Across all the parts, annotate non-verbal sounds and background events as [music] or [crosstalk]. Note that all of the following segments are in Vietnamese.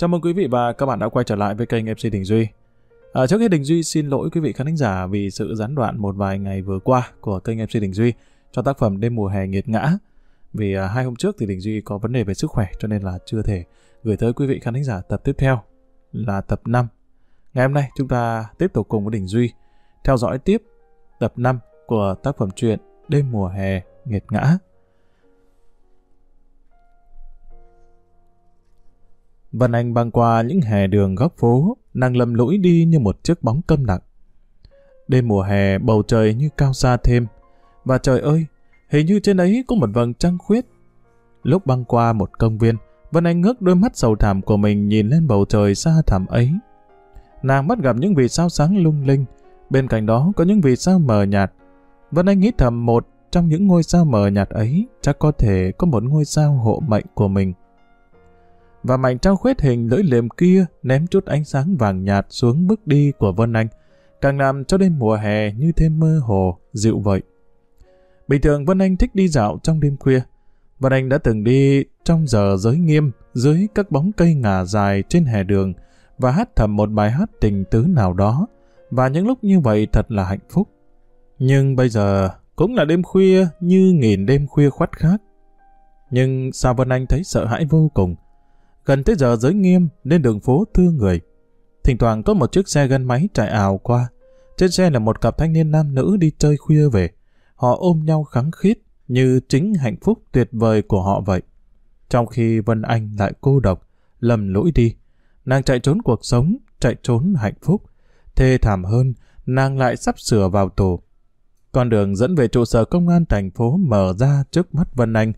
Chào mừng quý vị và các bạn đã quay trở lại với kênh MC Đình Duy. À, trước hết Đình Duy xin lỗi quý vị khán giả vì sự gián đoạn một vài ngày vừa qua của kênh MC Đình Duy cho tác phẩm Đêm mùa hè nghiệt ngã. Vì à, hai hôm trước thì Đình Duy có vấn đề về sức khỏe cho nên là chưa thể gửi tới quý vị khán giả tập tiếp theo là tập 5. Ngày hôm nay chúng ta tiếp tục cùng với Đình Duy theo dõi tiếp tập 5 của tác phẩm truyện Đêm mùa hè nghiệt ngã. Vân Anh băng qua những hè đường góc phố, nàng lầm lũi đi như một chiếc bóng câm nặng. Đêm mùa hè bầu trời như cao xa thêm, và trời ơi, hình như trên ấy có một vầng trăng khuyết. Lúc băng qua một công viên, Vân Anh ngước đôi mắt sầu thẳm của mình nhìn lên bầu trời xa thẳm ấy. Nàng bắt gặp những vì sao sáng lung linh, bên cạnh đó có những vì sao mờ nhạt. Vân Anh nghĩ thầm một trong những ngôi sao mờ nhạt ấy chắc có thể có một ngôi sao hộ mệnh của mình và mảnh trao khuyết hình lưỡi liềm kia ném chút ánh sáng vàng nhạt xuống bước đi của Vân Anh, càng làm cho đêm mùa hè như thêm mơ hồ, dịu vậy. Bình thường Vân Anh thích đi dạo trong đêm khuya. Vân Anh đã từng đi trong giờ giới nghiêm dưới các bóng cây ngả dài trên hè đường và hát thầm một bài hát tình tứ nào đó và những lúc như vậy thật là hạnh phúc. Nhưng bây giờ cũng là đêm khuya như nghìn đêm khuya khoắt khác. Nhưng sao Vân Anh thấy sợ hãi vô cùng Gần tới giờ giới nghiêm nên đường phố thưa người. Thỉnh thoảng có một chiếc xe gắn máy chạy ảo qua. Trên xe là một cặp thanh niên nam nữ đi chơi khuya về. Họ ôm nhau khắng khít như chính hạnh phúc tuyệt vời của họ vậy. Trong khi Vân Anh lại cô độc, lầm lỗi đi. Nàng chạy trốn cuộc sống, chạy trốn hạnh phúc. Thê thảm hơn, nàng lại sắp sửa vào tù. Con đường dẫn về trụ sở công an thành phố mở ra trước mắt Vân Anh,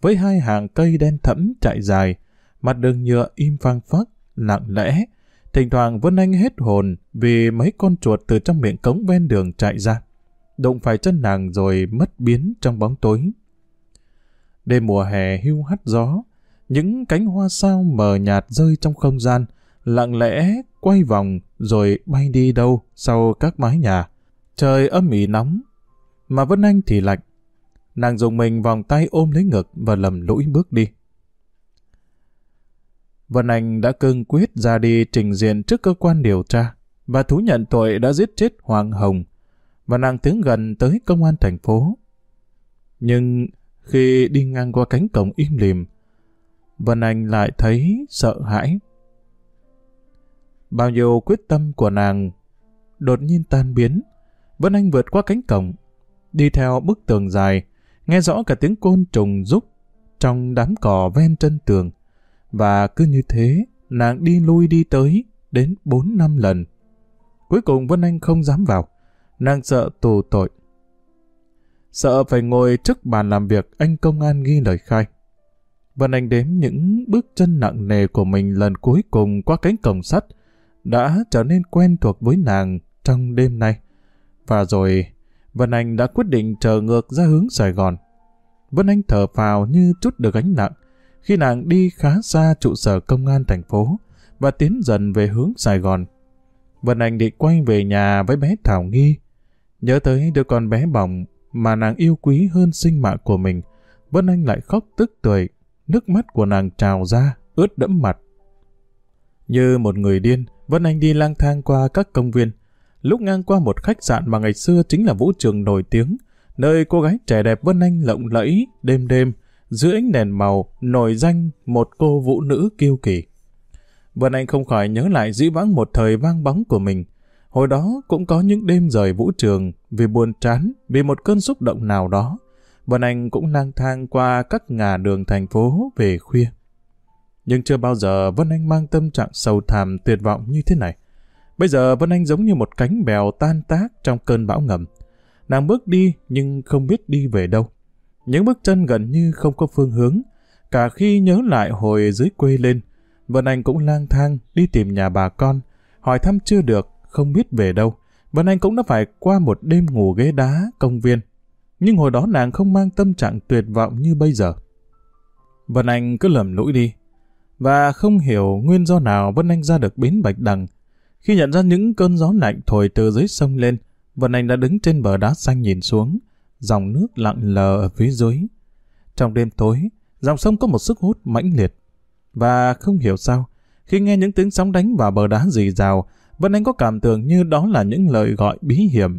với hai hàng cây đen thẫm chạy dài, mặt đường nhựa im phang phắc, lặng lẽ. Thỉnh thoảng Vân Anh hết hồn vì mấy con chuột từ trong miệng cống ven đường chạy ra. Đụng phải chân nàng rồi mất biến trong bóng tối. Đêm mùa hè hưu hắt gió, những cánh hoa sao mờ nhạt rơi trong không gian, lặng lẽ quay vòng rồi bay đi đâu sau các mái nhà. Trời âm ỉ nóng, mà Vân Anh thì lạnh. Nàng dùng mình vòng tay ôm lấy ngực và lầm lũi bước đi. Vân Anh đã cương quyết ra đi trình diện trước cơ quan điều tra và thú nhận tội đã giết chết Hoàng Hồng và nàng tiến gần tới công an thành phố. Nhưng khi đi ngang qua cánh cổng im lìm, Vân Anh lại thấy sợ hãi. Bao nhiêu quyết tâm của nàng đột nhiên tan biến. Vân Anh vượt qua cánh cổng, đi theo bức tường dài, nghe rõ cả tiếng côn trùng rúc trong đám cỏ ven chân tường. Và cứ như thế, nàng đi lui đi tới, đến 4 năm lần. Cuối cùng Vân Anh không dám vào. Nàng sợ tù tội. Sợ phải ngồi trước bàn làm việc anh công an ghi lời khai. Vân Anh đếm những bước chân nặng nề của mình lần cuối cùng qua cánh cổng sắt đã trở nên quen thuộc với nàng trong đêm nay. Và rồi, Vân Anh đã quyết định trở ngược ra hướng Sài Gòn. Vân Anh thở phào như chút được gánh nặng, khi nàng đi khá xa trụ sở công an thành phố và tiến dần về hướng Sài Gòn. Vân Anh định quay về nhà với bé Thảo Nghi. Nhớ tới đứa con bé bỏng mà nàng yêu quý hơn sinh mạng của mình, Vân Anh lại khóc tức tuổi, nước mắt của nàng trào ra, ướt đẫm mặt. Như một người điên, Vân Anh đi lang thang qua các công viên. Lúc ngang qua một khách sạn mà ngày xưa chính là vũ trường nổi tiếng, nơi cô gái trẻ đẹp Vân Anh lộng lẫy, đêm đêm, dưới ánh đèn màu, nổi danh một cô vũ nữ kiêu kỳ. Vân Anh không khỏi nhớ lại dĩ vãng một thời vang bóng của mình. Hồi đó cũng có những đêm rời vũ trường vì buồn chán, vì một cơn xúc động nào đó. Vân Anh cũng lang thang qua các ngả đường thành phố về khuya. Nhưng chưa bao giờ Vân Anh mang tâm trạng sầu thảm tuyệt vọng như thế này. Bây giờ Vân Anh giống như một cánh bèo tan tác trong cơn bão ngầm. Nàng bước đi nhưng không biết đi về đâu. Những bước chân gần như không có phương hướng. Cả khi nhớ lại hồi dưới quê lên, Vân Anh cũng lang thang đi tìm nhà bà con, hỏi thăm chưa được, không biết về đâu. Vân Anh cũng đã phải qua một đêm ngủ ghế đá, công viên. Nhưng hồi đó nàng không mang tâm trạng tuyệt vọng như bây giờ. Vân Anh cứ lầm lũi đi. Và không hiểu nguyên do nào Vân Anh ra được bến Bạch Đằng. Khi nhận ra những cơn gió lạnh thổi từ dưới sông lên, Vân Anh đã đứng trên bờ đá xanh nhìn xuống dòng nước lặng lờ ở phía dưới. Trong đêm tối, dòng sông có một sức hút mãnh liệt. Và không hiểu sao, Khi nghe những tiếng sóng đánh vào bờ đá rì rào, Vân Anh có cảm tưởng như đó là những lời gọi bí hiểm.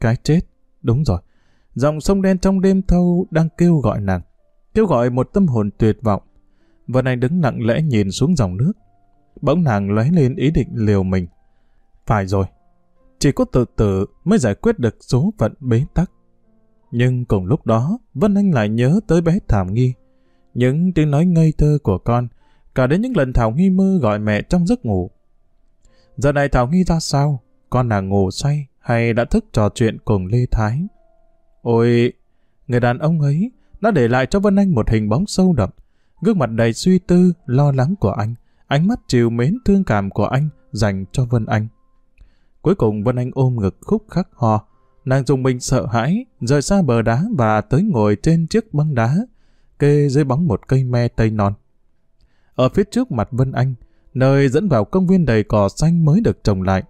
Cái chết, đúng rồi. Dòng sông đen trong đêm thâu đang kêu gọi nàng. Kêu gọi một tâm hồn tuyệt vọng. Vân Anh đứng lặng lẽ nhìn xuống dòng nước. Bỗng nàng lóe lên ý định liều mình. Phải rồi, chỉ có tự tử mới giải quyết được số phận bế tắc. Nhưng cùng lúc đó, Vân Anh lại nhớ tới bé thảo Nghi. Những tiếng nói ngây thơ của con, cả đến những lần Thảo Nghi mơ gọi mẹ trong giấc ngủ. Giờ này Thảo Nghi ra sao? Con nàng ngủ say hay đã thức trò chuyện cùng Lê Thái? Ôi, người đàn ông ấy đã để lại cho Vân Anh một hình bóng sâu đậm, gương mặt đầy suy tư, lo lắng của anh, ánh mắt chiều mến thương cảm của anh dành cho Vân Anh. Cuối cùng Vân Anh ôm ngực khúc khắc ho, nàng dùng mình sợ hãi, rời xa bờ đá và tới ngồi trên chiếc băng đá, kê dưới bóng một cây me tây non. Ở phía trước mặt Vân Anh, nơi dẫn vào công viên đầy cỏ xanh mới được trồng lại,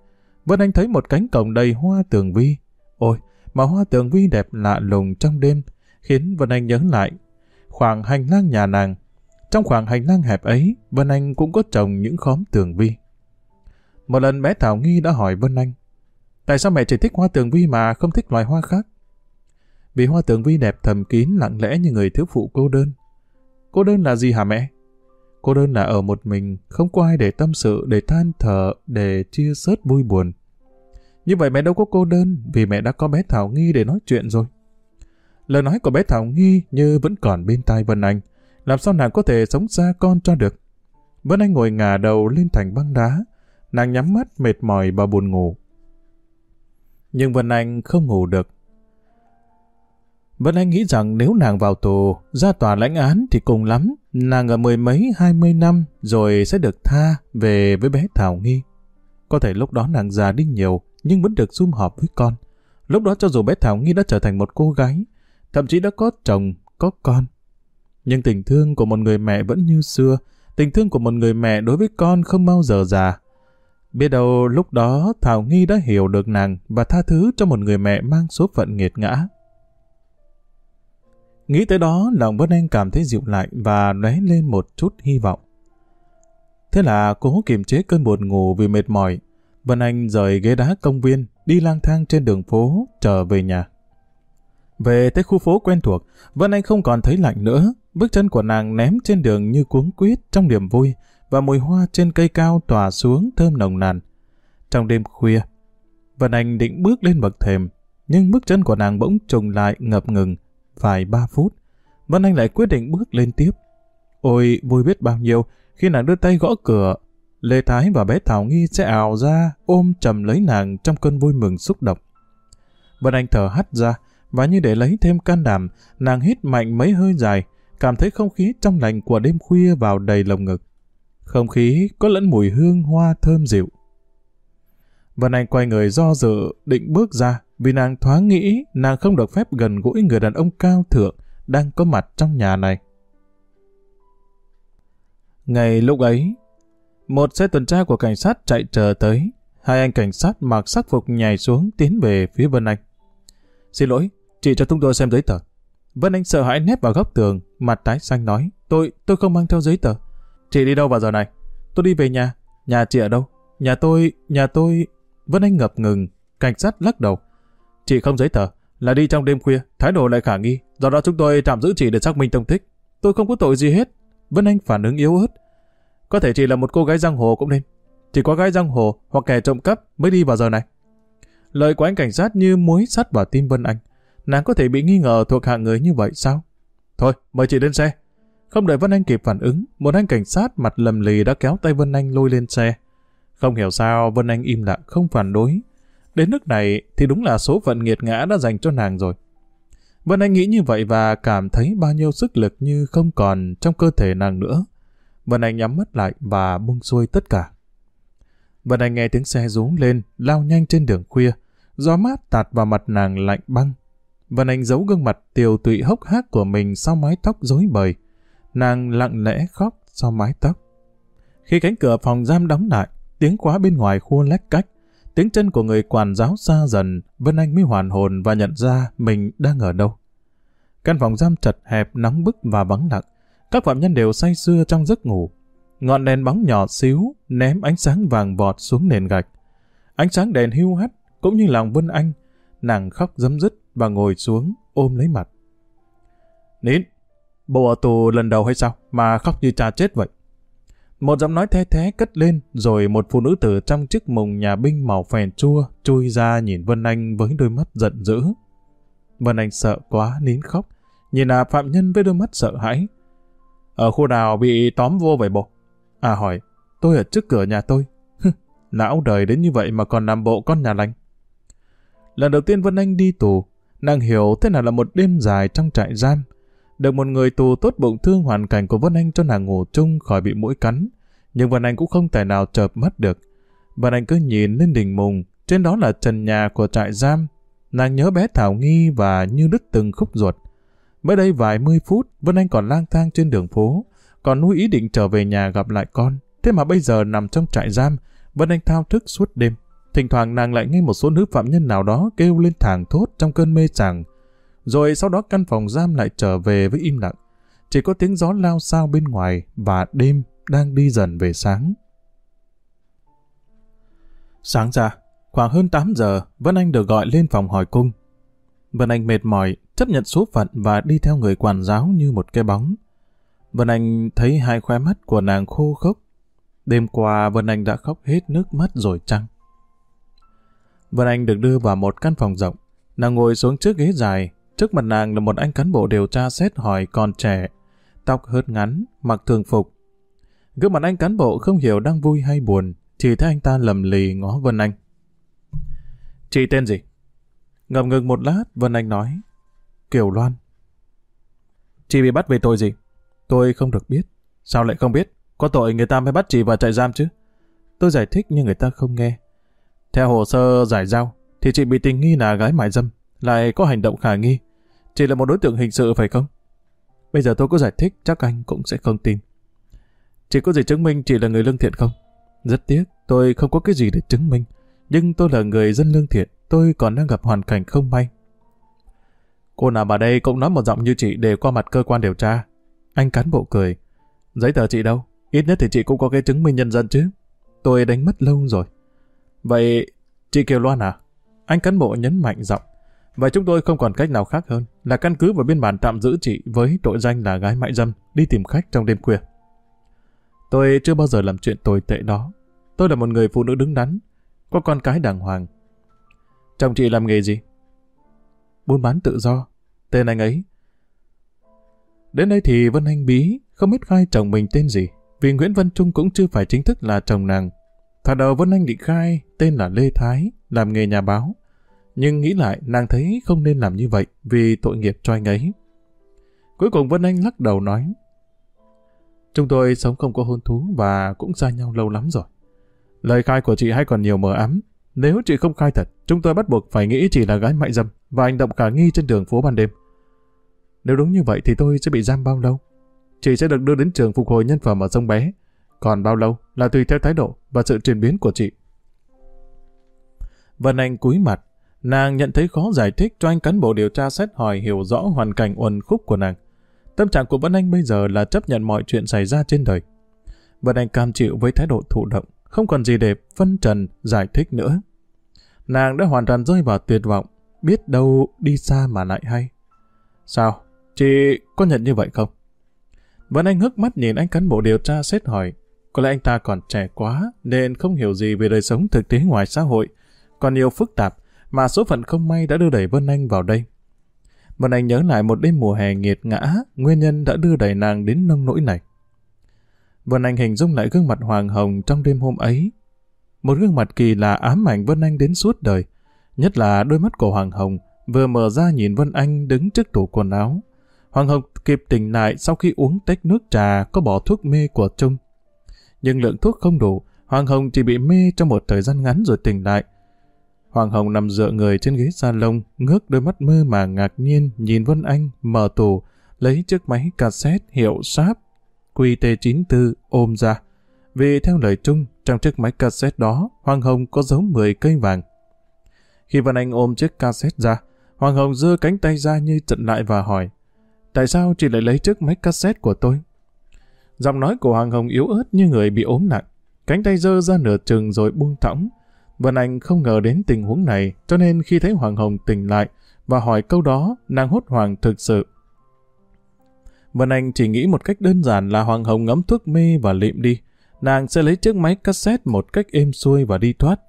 Vân Anh thấy một cánh cổng đầy hoa tường vi. Ôi, mà hoa tường vi đẹp lạ lùng trong đêm, khiến Vân Anh nhớ lại. Khoảng hành lang nhà nàng, trong khoảng hành lang hẹp ấy, Vân Anh cũng có trồng những khóm tường vi. Một lần bé Thảo Nghi đã hỏi Vân Anh, tại sao mẹ chỉ thích hoa tường vi mà không thích loài hoa khác? Vì hoa tường vi đẹp thầm kín lặng lẽ như người thiếu phụ cô đơn. Cô đơn là gì hả mẹ? Cô đơn là ở một mình, không có ai để tâm sự, để than thở, để chia sớt vui buồn. Như vậy mẹ đâu có cô đơn, vì mẹ đã có bé Thảo Nghi để nói chuyện rồi. Lời nói của bé Thảo Nghi như vẫn còn bên tai Vân Anh. Làm sao nàng có thể sống xa con cho được? Vân Anh ngồi ngả đầu lên thành băng đá. Nàng nhắm mắt mệt mỏi và buồn ngủ. Nhưng Vân Anh không ngủ được. Vân Anh nghĩ rằng nếu nàng vào tù, ra tòa lãnh án thì cùng lắm, nàng ở mười mấy hai mươi năm rồi sẽ được tha về với bé Thảo Nghi. Có thể lúc đó nàng già đi nhiều, nhưng vẫn được sum họp với con. Lúc đó cho dù bé Thảo Nghi đã trở thành một cô gái, thậm chí đã có chồng, có con. Nhưng tình thương của một người mẹ vẫn như xưa, tình thương của một người mẹ đối với con không bao giờ già. Biết đâu lúc đó Thảo Nghi đã hiểu được nàng và tha thứ cho một người mẹ mang số phận nghiệt ngã. Nghĩ tới đó, lòng Vân Anh cảm thấy dịu lại và lóe lên một chút hy vọng. Thế là cố kiềm chế cơn buồn ngủ vì mệt mỏi. Vân Anh rời ghế đá công viên, đi lang thang trên đường phố, trở về nhà. Về tới khu phố quen thuộc, Vân Anh không còn thấy lạnh nữa. Bước chân của nàng ném trên đường như cuống quýt trong niềm vui và mùi hoa trên cây cao tỏa xuống thơm nồng nàn. Trong đêm khuya, Vân Anh định bước lên bậc thềm, nhưng bước chân của nàng bỗng trùng lại ngập ngừng, vài ba phút. Vân Anh lại quyết định bước lên tiếp. Ôi, vui biết bao nhiêu, khi nàng đưa tay gõ cửa, Lê Thái và bé Thảo Nghi sẽ ảo ra, ôm chầm lấy nàng trong cơn vui mừng xúc động. Vân Anh thở hắt ra, và như để lấy thêm can đảm, nàng hít mạnh mấy hơi dài, cảm thấy không khí trong lành của đêm khuya vào đầy lồng ngực. Không khí có lẫn mùi hương hoa thơm dịu. Vân Anh quay người do dự, định bước ra, vì nàng thoáng nghĩ nàng không được phép gần gũi người đàn ông cao thượng đang có mặt trong nhà này. Ngày lúc ấy, một xe tuần tra của cảnh sát chạy chờ tới. Hai anh cảnh sát mặc sắc phục nhảy xuống tiến về phía Vân Anh. Xin lỗi, chị cho chúng tôi xem giấy tờ. Vân Anh sợ hãi nép vào góc tường, mặt tái xanh nói, tôi, tôi không mang theo giấy tờ. Chị đi đâu vào giờ này? Tôi đi về nhà. Nhà chị ở đâu? Nhà tôi, nhà tôi... Vân Anh ngập ngừng, cảnh sát lắc đầu. Chị không giấy tờ, là đi trong đêm khuya, thái độ lại khả nghi, do đó chúng tôi tạm giữ chị để xác minh tông tích. Tôi không có tội gì hết. Vân Anh phản ứng yếu ớt. Có thể chị là một cô gái giang hồ cũng nên. Chỉ có gái giang hồ hoặc kẻ trộm cắp mới đi vào giờ này. Lời của anh cảnh sát như muối sắt vào tim Vân Anh. Nàng có thể bị nghi ngờ thuộc hạng người như vậy sao? Thôi, mời chị lên xe. Không đợi Vân Anh kịp phản ứng, một anh cảnh sát mặt lầm lì đã kéo tay Vân Anh lôi lên xe. Không hiểu sao Vân Anh im lặng không phản đối. Đến nước này thì đúng là số phận nghiệt ngã đã dành cho nàng rồi. Vân Anh nghĩ như vậy và cảm thấy bao nhiêu sức lực như không còn trong cơ thể nàng nữa. Vân Anh nhắm mắt lại và buông xuôi tất cả. Vân Anh nghe tiếng xe rú lên, lao nhanh trên đường khuya. Gió mát tạt vào mặt nàng lạnh băng. Vân Anh giấu gương mặt tiều tụy hốc hác của mình sau mái tóc rối bời. Nàng lặng lẽ khóc sau mái tóc. Khi cánh cửa phòng giam đóng lại, tiếng khóa bên ngoài khua lách cách, tiếng chân của người quản giáo xa dần, Vân Anh mới hoàn hồn và nhận ra mình đang ở đâu. Căn phòng giam chật hẹp, nóng bức và vắng lặng. Các phạm nhân đều say sưa trong giấc ngủ. ngọn đèn bóng nhỏ xíu ném ánh sáng vàng vọt xuống nền gạch. Ánh sáng đèn hưu hắt cũng như lòng Vân Anh, nàng khóc dấm dứt và ngồi xuống ôm lấy mặt. Nín, bộ ở tù lần đầu hay sao mà khóc như cha chết vậy? Một giọng nói the thế cất lên, rồi một phụ nữ từ trong chiếc mùng nhà binh màu phèn chua chui ra nhìn Vân Anh với đôi mắt giận dữ. Vân Anh sợ quá nín khóc, nhìn là phạm nhân với đôi mắt sợ hãi. Ở khu nào bị tóm vô vậy bộ? À hỏi, tôi ở trước cửa nhà tôi. [laughs] Lão đời đến như vậy mà còn làm bộ con nhà lành. Lần đầu tiên Vân Anh đi tù, nàng hiểu thế nào là một đêm dài trong trại giam. Được một người tù tốt bụng thương hoàn cảnh của Vân Anh cho nàng ngủ chung khỏi bị mũi cắn. Nhưng Vân Anh cũng không thể nào chợp mắt được. Vân Anh cứ nhìn lên đỉnh mùng, trên đó là trần nhà của trại giam. Nàng nhớ bé Thảo Nghi và như đứt từng khúc ruột. Mới đây vài mươi phút, Vân Anh còn lang thang trên đường phố, còn nuôi ý định trở về nhà gặp lại con. Thế mà bây giờ nằm trong trại giam, Vân Anh thao thức suốt đêm. Thỉnh thoảng nàng lại nghe một số nữ phạm nhân nào đó kêu lên thảng thốt trong cơn mê sảng. Rồi sau đó căn phòng giam lại trở về với im lặng. Chỉ có tiếng gió lao sao bên ngoài và đêm đang đi dần về sáng. Sáng ra, khoảng hơn 8 giờ, Vân Anh được gọi lên phòng hỏi cung. Vân Anh mệt mỏi, chấp nhận số phận và đi theo người quản giáo như một cái bóng. Vân Anh thấy hai khóe mắt của nàng khô khốc. Đêm qua Vân Anh đã khóc hết nước mắt rồi chăng? Vân Anh được đưa vào một căn phòng rộng. Nàng ngồi xuống trước ghế dài. Trước mặt nàng là một anh cán bộ điều tra xét hỏi còn trẻ. Tóc hớt ngắn, mặc thường phục. Gương mặt anh cán bộ không hiểu đang vui hay buồn. Chỉ thấy anh ta lầm lì ngó Vân Anh. Chị tên gì? Ngập ngừng một lát, Vân Anh nói. Kiều Loan. Chị bị bắt về tội gì? Tôi không được biết. Sao lại không biết? Có tội người ta mới bắt chị vào trại giam chứ. Tôi giải thích nhưng người ta không nghe. Theo hồ sơ giải giao, thì chị bị tình nghi là gái mại dâm, lại có hành động khả nghi chỉ là một đối tượng hình sự phải không? Bây giờ tôi có giải thích chắc anh cũng sẽ không tin. Chị có gì chứng minh chị là người lương thiện không? Rất tiếc, tôi không có cái gì để chứng minh. Nhưng tôi là người dân lương thiện, tôi còn đang gặp hoàn cảnh không may. Cô nào mà đây cũng nói một giọng như chị để qua mặt cơ quan điều tra. Anh cán bộ cười. Giấy tờ chị đâu? Ít nhất thì chị cũng có cái chứng minh nhân dân chứ. Tôi đánh mất lâu rồi. Vậy, chị Kiều Loan à? Anh cán bộ nhấn mạnh giọng. Vậy chúng tôi không còn cách nào khác hơn là căn cứ vào biên bản tạm giữ chị với tội danh là gái mại dâm đi tìm khách trong đêm khuya. Tôi chưa bao giờ làm chuyện tồi tệ đó. Tôi là một người phụ nữ đứng đắn, có con cái đàng hoàng. Chồng chị làm nghề gì? Buôn bán tự do. Tên anh ấy. Đến đây thì Vân Anh bí, không biết khai chồng mình tên gì, vì Nguyễn Văn Trung cũng chưa phải chính thức là chồng nàng. Thật đầu Vân Anh định khai tên là Lê Thái, làm nghề nhà báo. Nhưng nghĩ lại nàng thấy không nên làm như vậy vì tội nghiệp cho anh ấy. Cuối cùng Vân Anh lắc đầu nói Chúng tôi sống không có hôn thú và cũng xa nhau lâu lắm rồi. Lời khai của chị hay còn nhiều mờ ám. Nếu chị không khai thật, chúng tôi bắt buộc phải nghĩ chị là gái mại dâm và hành động cả nghi trên đường phố ban đêm. Nếu đúng như vậy thì tôi sẽ bị giam bao lâu? Chị sẽ được đưa đến trường phục hồi nhân phẩm ở sông Bé. Còn bao lâu là tùy theo thái độ và sự chuyển biến của chị. Vân Anh cúi mặt, nàng nhận thấy khó giải thích cho anh cán bộ điều tra xét hỏi hiểu rõ hoàn cảnh uẩn khúc của nàng. Tâm trạng của Vân Anh bây giờ là chấp nhận mọi chuyện xảy ra trên đời. Vân Anh cam chịu với thái độ thụ động, không còn gì để phân trần, giải thích nữa. Nàng đã hoàn toàn rơi vào tuyệt vọng, biết đâu đi xa mà lại hay. Sao? Chị có nhận như vậy không? Vân Anh hức mắt nhìn anh cán bộ điều tra xét hỏi. Có lẽ anh ta còn trẻ quá, nên không hiểu gì về đời sống thực tế ngoài xã hội. Còn nhiều phức tạp, mà số phận không may đã đưa đẩy Vân Anh vào đây. Vân Anh nhớ lại một đêm mùa hè nghiệt ngã, nguyên nhân đã đưa đẩy nàng đến nông nỗi này. Vân Anh hình dung lại gương mặt hoàng hồng trong đêm hôm ấy. Một gương mặt kỳ lạ ám ảnh Vân Anh đến suốt đời. Nhất là đôi mắt của Hoàng Hồng vừa mở ra nhìn Vân Anh đứng trước tủ quần áo. Hoàng Hồng kịp tỉnh lại sau khi uống tách nước trà có bỏ thuốc mê của Trung. Nhưng lượng thuốc không đủ, Hoàng Hồng chỉ bị mê trong một thời gian ngắn rồi tỉnh lại. Hoàng Hồng nằm dựa người trên ghế salon, ngước đôi mắt mơ màng ngạc nhiên nhìn Vân Anh mở tủ, lấy chiếc máy cassette hiệu Sharp QT94 ôm ra. Vì theo lời Trung, trong chiếc máy cassette đó, Hoàng Hồng có dấu 10 cây vàng. Khi Vân Anh ôm chiếc cassette ra, Hoàng Hồng giơ cánh tay ra như trận lại và hỏi Tại sao chị lại lấy chiếc máy cassette của tôi? Giọng nói của Hoàng Hồng yếu ớt như người bị ốm nặng. Cánh tay dơ ra nửa chừng rồi buông thõng. Vân Anh không ngờ đến tình huống này, cho nên khi thấy Hoàng Hồng tỉnh lại và hỏi câu đó, nàng hốt hoảng thực sự. Vân Anh chỉ nghĩ một cách đơn giản là Hoàng Hồng ngấm thuốc mê và lịm đi. Nàng sẽ lấy chiếc máy cassette một cách êm xuôi và đi thoát.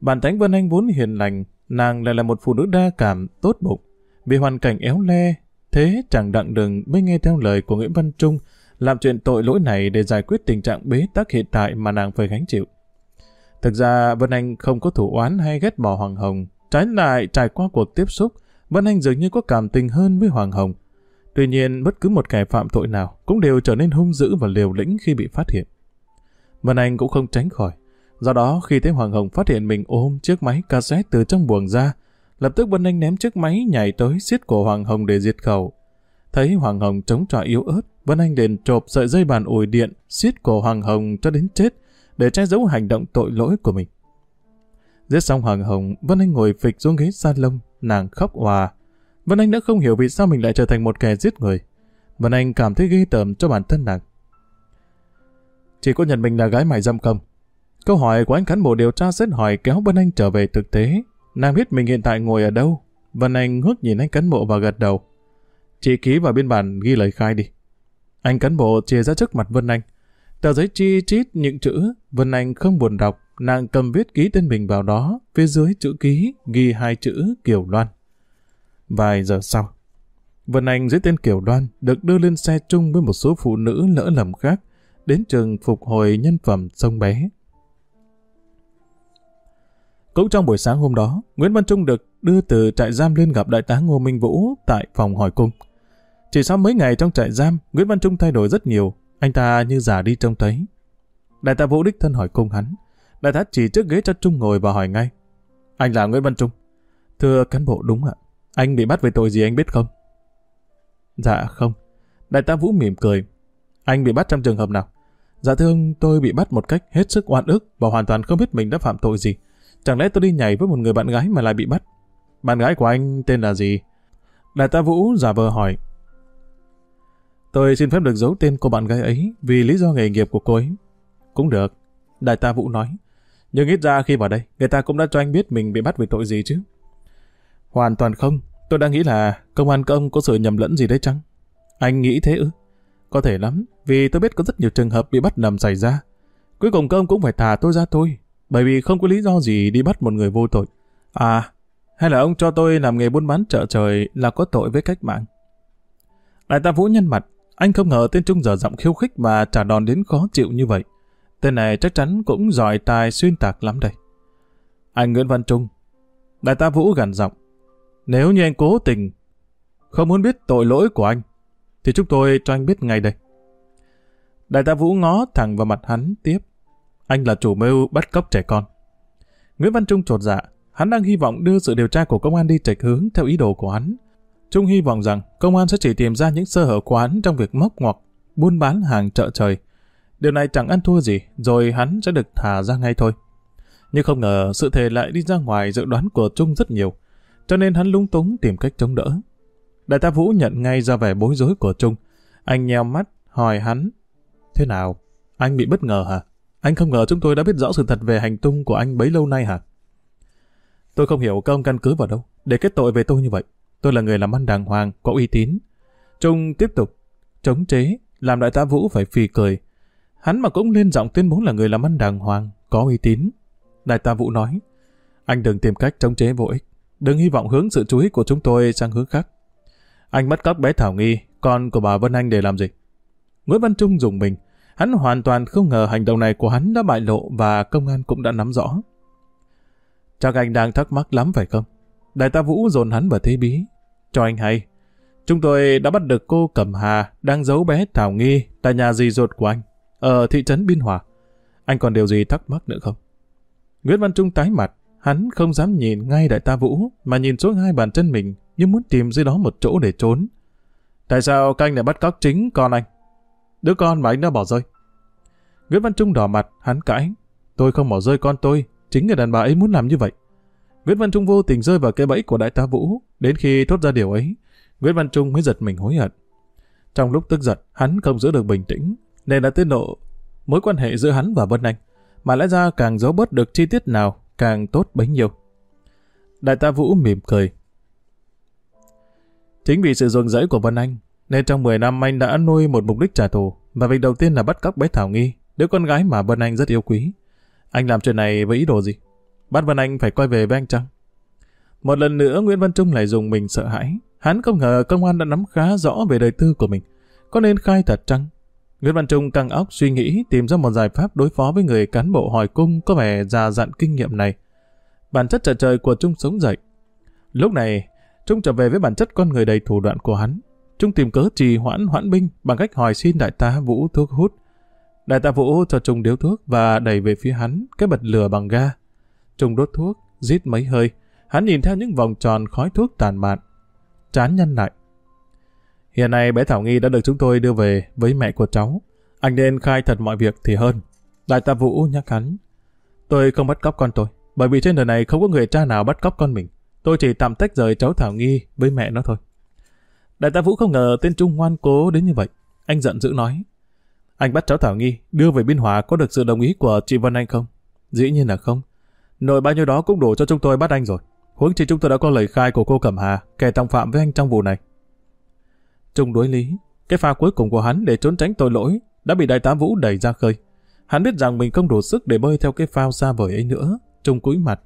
Bản tánh Vân Anh vốn hiền lành, nàng lại là một phụ nữ đa cảm, tốt bụng. Vì hoàn cảnh éo le, thế chẳng đặng đừng mới nghe theo lời của Nguyễn Văn Trung làm chuyện tội lỗi này để giải quyết tình trạng bế tắc hiện tại mà nàng phải gánh chịu. Thực ra Vân Anh không có thủ oán hay ghét bỏ Hoàng Hồng. Trái lại trải qua cuộc tiếp xúc, Vân Anh dường như có cảm tình hơn với Hoàng Hồng. Tuy nhiên, bất cứ một kẻ phạm tội nào cũng đều trở nên hung dữ và liều lĩnh khi bị phát hiện. Vân Anh cũng không tránh khỏi. Do đó, khi thấy Hoàng Hồng phát hiện mình ôm chiếc máy cassette từ trong buồng ra, lập tức Vân Anh ném chiếc máy nhảy tới xiết cổ Hoàng Hồng để diệt khẩu. Thấy Hoàng Hồng chống trọi yếu ớt, Vân Anh liền chộp sợi dây bàn ủi điện, xiết cổ Hoàng Hồng cho đến chết, để che giấu hành động tội lỗi của mình. Giết xong Hoàng Hồng, Vân Anh ngồi phịch xuống ghế salon, nàng khóc hòa. Vân Anh đã không hiểu vì sao mình lại trở thành một kẻ giết người. Vân Anh cảm thấy ghê tởm cho bản thân nàng. Chỉ có nhận mình là gái mại dâm không? Câu hỏi của anh cán bộ điều tra xét hỏi kéo Vân Anh trở về thực tế. Nàng biết mình hiện tại ngồi ở đâu. Vân Anh hước nhìn anh cán bộ và gật đầu. Chị ký vào biên bản ghi lời khai đi. Anh cán bộ chia ra trước mặt Vân Anh. Tờ giấy chi chít những chữ, Vân Anh không buồn đọc, nàng cầm viết ký tên mình vào đó, phía dưới chữ ký ghi hai chữ Kiều Loan. Vài giờ sau, Vân Anh dưới tên Kiều Loan được đưa lên xe chung với một số phụ nữ lỡ lầm khác, đến trường phục hồi nhân phẩm sông bé. Cũng trong buổi sáng hôm đó, Nguyễn Văn Trung được đưa từ trại giam lên gặp đại tá Ngô Minh Vũ tại phòng hỏi cung. Chỉ sau mấy ngày trong trại giam, Nguyễn Văn Trung thay đổi rất nhiều, anh ta như già đi trông thấy. Đại tá Vũ đích thân hỏi cung hắn. Đại tá chỉ trước ghế cho Trung ngồi và hỏi ngay. Anh là Nguyễn Văn Trung. Thưa cán bộ đúng ạ. Anh bị bắt về tội gì anh biết không? Dạ không. Đại tá Vũ mỉm cười. Anh bị bắt trong trường hợp nào? Dạ thưa ông, tôi bị bắt một cách hết sức oan ức và hoàn toàn không biết mình đã phạm tội gì. Chẳng lẽ tôi đi nhảy với một người bạn gái mà lại bị bắt? Bạn gái của anh tên là gì? Đại tá Vũ giả vờ hỏi. Tôi xin phép được giấu tên cô bạn gái ấy vì lý do nghề nghiệp của cô ấy. Cũng được. Đại tá Vũ nói. Nhưng ít ra khi vào đây, người ta cũng đã cho anh biết mình bị bắt vì tội gì chứ. Hoàn toàn không. Tôi đang nghĩ là công an công có sự nhầm lẫn gì đấy chăng? Anh nghĩ thế ư? Có thể lắm, vì tôi biết có rất nhiều trường hợp bị bắt nằm xảy ra. Cuối cùng công cũng phải thả tôi ra thôi, bởi vì không có lý do gì đi bắt một người vô tội. À, hay là ông cho tôi làm nghề buôn bán chợ trời là có tội với cách mạng? Đại tá Vũ nhân mặt, anh không ngờ tên Trung giờ giọng khiêu khích và trả đòn đến khó chịu như vậy. Tên này chắc chắn cũng giỏi tài xuyên tạc lắm đây. Anh Nguyễn Văn Trung. Đại tá Vũ gằn giọng. Nếu như anh cố tình không muốn biết tội lỗi của anh, thì chúng tôi cho anh biết ngay đây. Đại tá Vũ ngó thẳng vào mặt hắn tiếp. Anh là chủ mưu bắt cóc trẻ con. Nguyễn Văn Trung trột dạ, hắn đang hy vọng đưa sự điều tra của công an đi trạch hướng theo ý đồ của hắn. Trung hy vọng rằng công an sẽ chỉ tìm ra những sơ hở của hắn trong việc móc ngoặc, buôn bán hàng chợ trời. Điều này chẳng ăn thua gì, rồi hắn sẽ được thả ra ngay thôi. Nhưng không ngờ sự thể lại đi ra ngoài dự đoán của Trung rất nhiều, cho nên hắn lung túng tìm cách chống đỡ. Đại tá Vũ nhận ngay ra vẻ bối rối của Trung. Anh nheo mắt, hỏi hắn. Thế nào? Anh bị bất ngờ hả? Anh không ngờ chúng tôi đã biết rõ sự thật về hành tung của anh bấy lâu nay hả? Tôi không hiểu các ông căn cứ vào đâu để kết tội về tôi như vậy. Tôi là người làm ăn đàng hoàng, có uy tín. Trung tiếp tục chống chế, làm đại tá Vũ phải phì cười. Hắn mà cũng lên giọng tuyên bố là người làm ăn đàng hoàng, có uy tín. Đại tá Vũ nói, anh đừng tìm cách chống chế vô ích. Đừng hy vọng hướng sự chú ý của chúng tôi sang hướng khác. Anh bắt cóc bé Thảo Nghi, con của bà Vân Anh để làm gì? Nguyễn Văn Trung dùng mình. Hắn hoàn toàn không ngờ hành động này của hắn đã bại lộ và công an cũng đã nắm rõ. Chắc anh đang thắc mắc lắm phải không? Đại tá Vũ dồn hắn vào thế bí. Cho anh hay. Chúng tôi đã bắt được cô Cẩm Hà đang giấu bé Thảo Nghi tại nhà dì ruột của anh, ở thị trấn Biên Hòa. Anh còn điều gì thắc mắc nữa không? Nguyễn Văn Trung tái mặt, hắn không dám nhìn ngay đại tá Vũ mà nhìn xuống hai bàn chân mình như muốn tìm dưới đó một chỗ để trốn. Tại sao canh lại bắt cóc chính con anh? Đứa con mà anh đã bỏ rơi. Nguyễn Văn Trung đỏ mặt, hắn cãi. Tôi không bỏ rơi con tôi, chính người đàn bà ấy muốn làm như vậy. Nguyễn Văn Trung vô tình rơi vào cái bẫy của đại tá Vũ. Đến khi thốt ra điều ấy, Nguyễn Văn Trung mới giật mình hối hận. Trong lúc tức giận, hắn không giữ được bình tĩnh. nên đã tiết lộ mối quan hệ giữa hắn và Vân Anh, mà lẽ ra càng giấu bớt được chi tiết nào càng tốt bấy nhiêu. Đại tá Vũ mỉm cười. Chính vì sự ruồng rẫy của Vân Anh, nên trong 10 năm anh đã nuôi một mục đích trả thù, và việc đầu tiên là bắt cóc bé Thảo Nghi, đứa con gái mà Vân Anh rất yêu quý. Anh làm chuyện này với ý đồ gì? Bát Văn Anh phải quay về với anh chăng? Một lần nữa Nguyễn Văn Trung lại dùng mình sợ hãi. Hắn không ngờ công an đã nắm khá rõ về đời tư của mình. Có nên khai thật chăng? Nguyễn Văn Trung căng óc suy nghĩ tìm ra một giải pháp đối phó với người cán bộ hỏi cung có vẻ già dặn kinh nghiệm này. Bản chất trời trời của Trung sống dậy. Lúc này, Trung trở về với bản chất con người đầy thủ đoạn của hắn. Trung tìm cớ trì hoãn hoãn binh bằng cách hỏi xin đại tá Vũ thuốc hút. Đại tá Vũ cho Trung điếu thuốc và đẩy về phía hắn cái bật lửa bằng ga. Trung đốt thuốc, rít mấy hơi. Hắn nhìn theo những vòng tròn khói thuốc tàn mạn. Chán nhăn lại. Hiện nay bé Thảo Nghi đã được chúng tôi đưa về với mẹ của cháu. Anh nên khai thật mọi việc thì hơn. Đại tá Vũ nhắc hắn. Tôi không bắt cóc con tôi, bởi vì trên đời này không có người cha nào bắt cóc con mình. Tôi chỉ tạm tách rời cháu Thảo Nghi với mẹ nó thôi. Đại tá Vũ không ngờ tên Trung ngoan cố đến như vậy. Anh giận dữ nói. Anh bắt cháu Thảo Nghi đưa về Biên Hòa có được sự đồng ý của chị Vân Anh không? Dĩ nhiên là không. Nội bao nhiêu đó cũng đủ cho chúng tôi bắt anh rồi. Huống chi chúng tôi đã có lời khai của cô Cẩm Hà, kẻ trọng phạm với anh trong vụ này. Trung đối lý, cái pha cuối cùng của hắn để trốn tránh tội lỗi đã bị đại tá Vũ đẩy ra khơi. Hắn biết rằng mình không đủ sức để bơi theo cái phao xa vời ấy nữa. Trung cúi mặt.